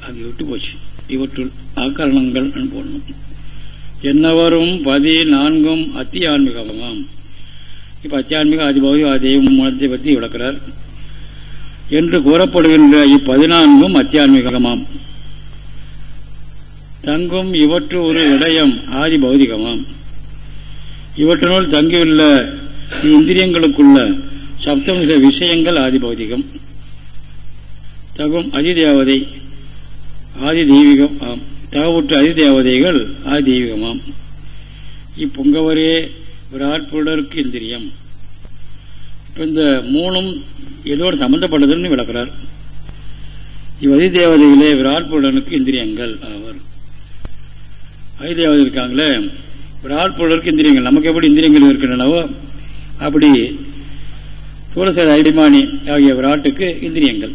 அது விட்டு போச்சு. இவற்றுள் அகரணங்கள் போடணும். என்னவரும் பதி நான்கும் அத்தியான்மிகமாம். இப்ப அத்தியான்மிக அதிபதி அதையும் மூலத்தை பற்றி விளக்கிறார். என்று கூறப்படுகின்ற இப்பதினான்கும் அத்தியான்மிகமாம். தங்கும் இவற்று ஒரு விடயம் ஆதி பௌதிகமாம் இவற்றினுள் தங்கியுள்ள இந்திரியங்களுக்குள்ள சப்தமிக விஷயங்கள் ஆதி பௌதிகம் தகும் அதிதேவதை ஆதி தெய்வீகம் ஆம். தகவுற்று அதிதேவதைகள் ஆதி தெய்வீகமாம் இப்புங்கவரே விராட்புடருக்கு இந்திரியம். இப்ப இந்த மூணும் எதோடு சம்பந்தப்பட்டதுன்னு விளக்குறார். இவ்வதி தேவதைகளே விராட்புடனுக்கு இந்திரியங்கள் ஆவர். அதிதேவதை இருக்காங்களே விராட்புடருக்கு இந்திரியங்கள். நமக்கு எப்படி இந்திரியங்கள் இருக்கின்றனவோ அப்படி சூரசேர அடிமானி ஆகிய விராட்டுக்கு இந்திரியங்கள்.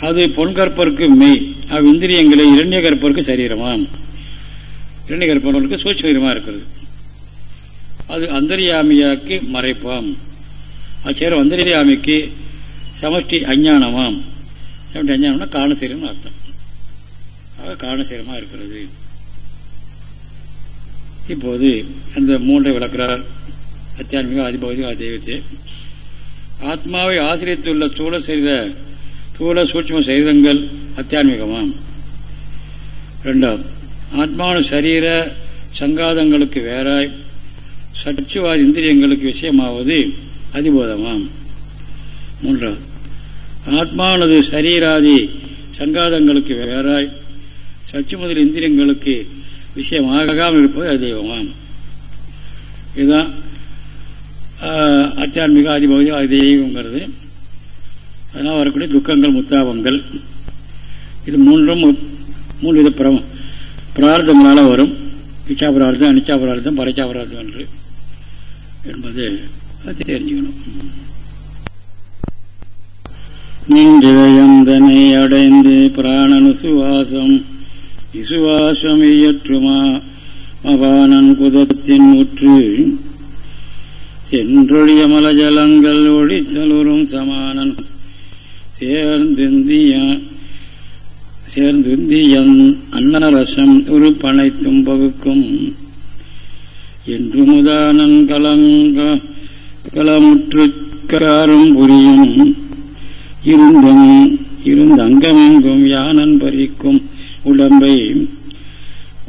அது பொன்கற்பருக்கு மெய் அவ் இந்திரியங்களை இரண்டிய கற்பருக்கு சரீரமாம். இரண்டிய கற்பவர்களுக்கு சூட்சரீரமா இருக்கிறது. அது அந்தரியாமியாக்கு மறைப்பாம். அச்சேரம் அந்தரியாமிக்கு சமஷ்டி அஞ்ஞானமாம். சமஷ்டி அஞ்ஞானம்னா காரணசீரம்னு அர்த்தம். ஆக காரணசீரமா இருக்கிறது. இப்போது அந்த மூன்றை விளக்கிறார். அத்தியாத்மிக அதிபௌதிக தெய்வத்தை. ஆத்மாவை ஆசிரியத்துள்ள சூழ செய்த ஸ்தூல சூட்சம சரீரங்கள் அத்தியான்மிகமாம் இரண்டாம் ஆத்மான சரீர சங்காதங்களுக்கு வேறாய் சச்சுவாதி இந்திரியங்களுக்கு விஷயமாவது அதிபோதமாம். மூன்றாம் ஆத்மானது சரீராதி சங்காதங்களுக்கு வேறாய் சச்சு முதல் இந்திரியங்களுக்கு விஷயமாகாமல் இருப்பது அதிகமாம் இதுதான் அத்தியான்மிக அதிபௌதி அதிதெய்வங்கிறது அதனால் வரக்கூடிய துக்கங்கள் முத்தாபங்கள். இது மூன்றும் மூன்று வித பிர பிரார்த்தங்களால வரும். இச்சா பிரார்த்தம் அனிச்சா பிரார்த்தம் பரைச்சா பிரார்த்தம் என்று என்பது தெரிஞ்சுக்கணும். நின்றிதயந்தனை அடைந்து பிராணனு சுவாசம் இசுவாசம் இயற்றுமா? மபானன் குதத்தின் முற்று சென்றொழிய மலஜலங்கள் ஒழித்தலுறும் சமானன். சேர்ந்திந்திய சேர்ந்திந்தியன் அன்னரசம் ஒரு பனைத்தும் பகுக்கும். என்று முதானன் கலங்க கலமுற்று காரும் புரியும். இருந்தும் இருந்தங்கமெங்கும் யானன் பறிக்கும் உடம்பை.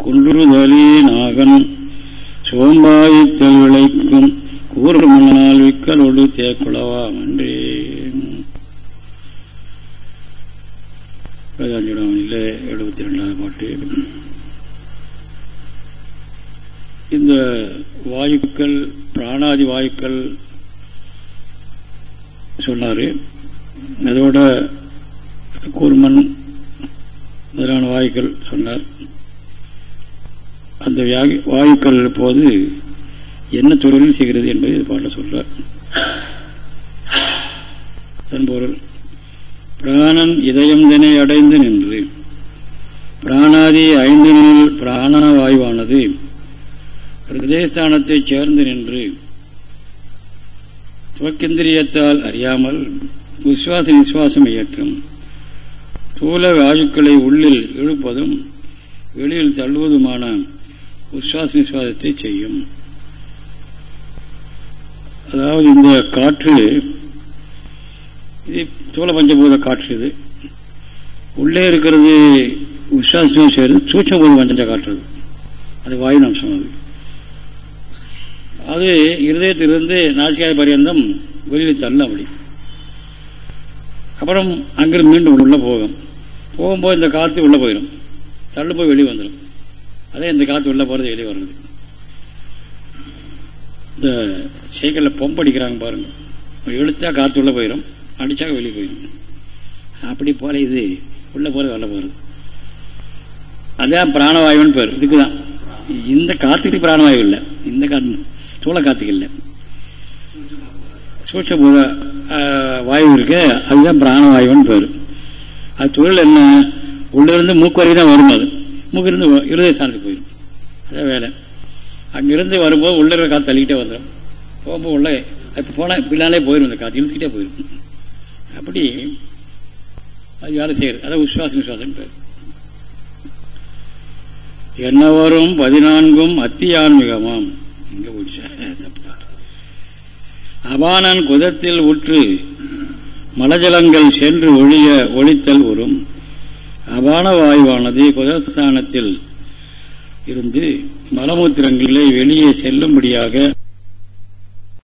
குன்றுதலி நாகன் சோம்பாயித்தல் விளைக்கும். கூறுமனால் விக்கலோடு தேக்குளவாம் என்றே வேதாஞ்சுடாமனில் எழுபத்தி ரெண்டாவது பாட்டு. இந்த வாயுக்கள் பிராணாதி வாயுக்கள் சொன்னாரு. அதோட கூர்மன் முதலான வாயுக்கள் சொன்னார். அந்த வாயுக்கள் போது என்ன தொழிலும் செய்கிறது என்பதை இது பாட்டில் சொல்றார். பொருள் பிராணன் இதயம் தினை அடைந்து நின்று பிராணாதி ஐந்து நில் பிராண வாயுவானது ஹிருதயஸ்தானத்தைச் சேர்ந்து நின்று துவக்கேந்திரியத்தால் அறியாமல் உஸ்வாச நிசுவாசம் இயற்றும் தூல வாயுக்களை உள்ளில் இழுப்பதும் வெளியில் தள்ளுவதுமான உஸ்வாச நிஸ்வாசத்தை செய்யும். அதாவது இந்த காற்று இது தூள பஞ்சபூத காற்று இது. உள்ளே இருக்கிறது உஸ்வாசம் செய்யறது சூட்சபூத பஞ்ச காற்று அது. வாயு அம்சம் அது. அது இருதயத்திலிருந்து நாசிகாய் பரியந்தம் வெளியில் தள்ள அப்படி. அப்புறம் அங்கிருந்து மீண்டும் உள்ள போகும். போகும்போது இந்த காற்று உள்ளே போயிடும் தள்ளு போய் வெளியே வந்துடும் அதே இந்த காற்று உள்ளே போகிறது வெளியே வருது இந்த சைக்கிளில் பொம்பு அடிக்கிறாங்க பாருங்க. இழுத்தா காற்று உள்ள போயிடும் அடிச்சா வெளியே போயிடும் அப்படி போல இது. உள்ள போறது வெளில போகிறது அதான் பிராணவாயுன்னு பேர். இதுக்குதான். இந்த காத்துக்கு பிராணவாயு இல்லை. இந்த காத்து சூழ காத்துக்கு இல்லை. சூட்சபூத வாயு இருக்கு. அதுதான் பிராணவாயுன்னு பேர். அது தொழில் என்ன? உள்ள இருந்து மூக்கு வரைக்கும் தான் வரும் அது. மூக்கிலிருந்து இருதய ஸ்தானத்துக்கு போயிடும் அதான் வேலை. அங்கிருந்து வரும்போது உள்ள இருக்கிற காற்று தள்ளிக்கிட்டே வந்துடும் போகும்போது உள்ள இப்போ போனால் பின்னாலே போயிடும் இந்த காற்று இழுத்துக்கிட்டே போயிடும் அப்படி அது வேலை செய்யுது அதான் விசுவாசம் விசுவாசம் பேர். என்ன வரும் பதினான்கும் அத்தியான்மிகமாம். இங்க அபானன் குதத்தில் உற்று மலஜலங்கள் சென்று ஒழிய ஒழித்தல் வரும் அபான வாயுவானது குதஸ்தானத்தில் இருந்து மலமூத்திரங்களை வெளியே செல்லும்படியாக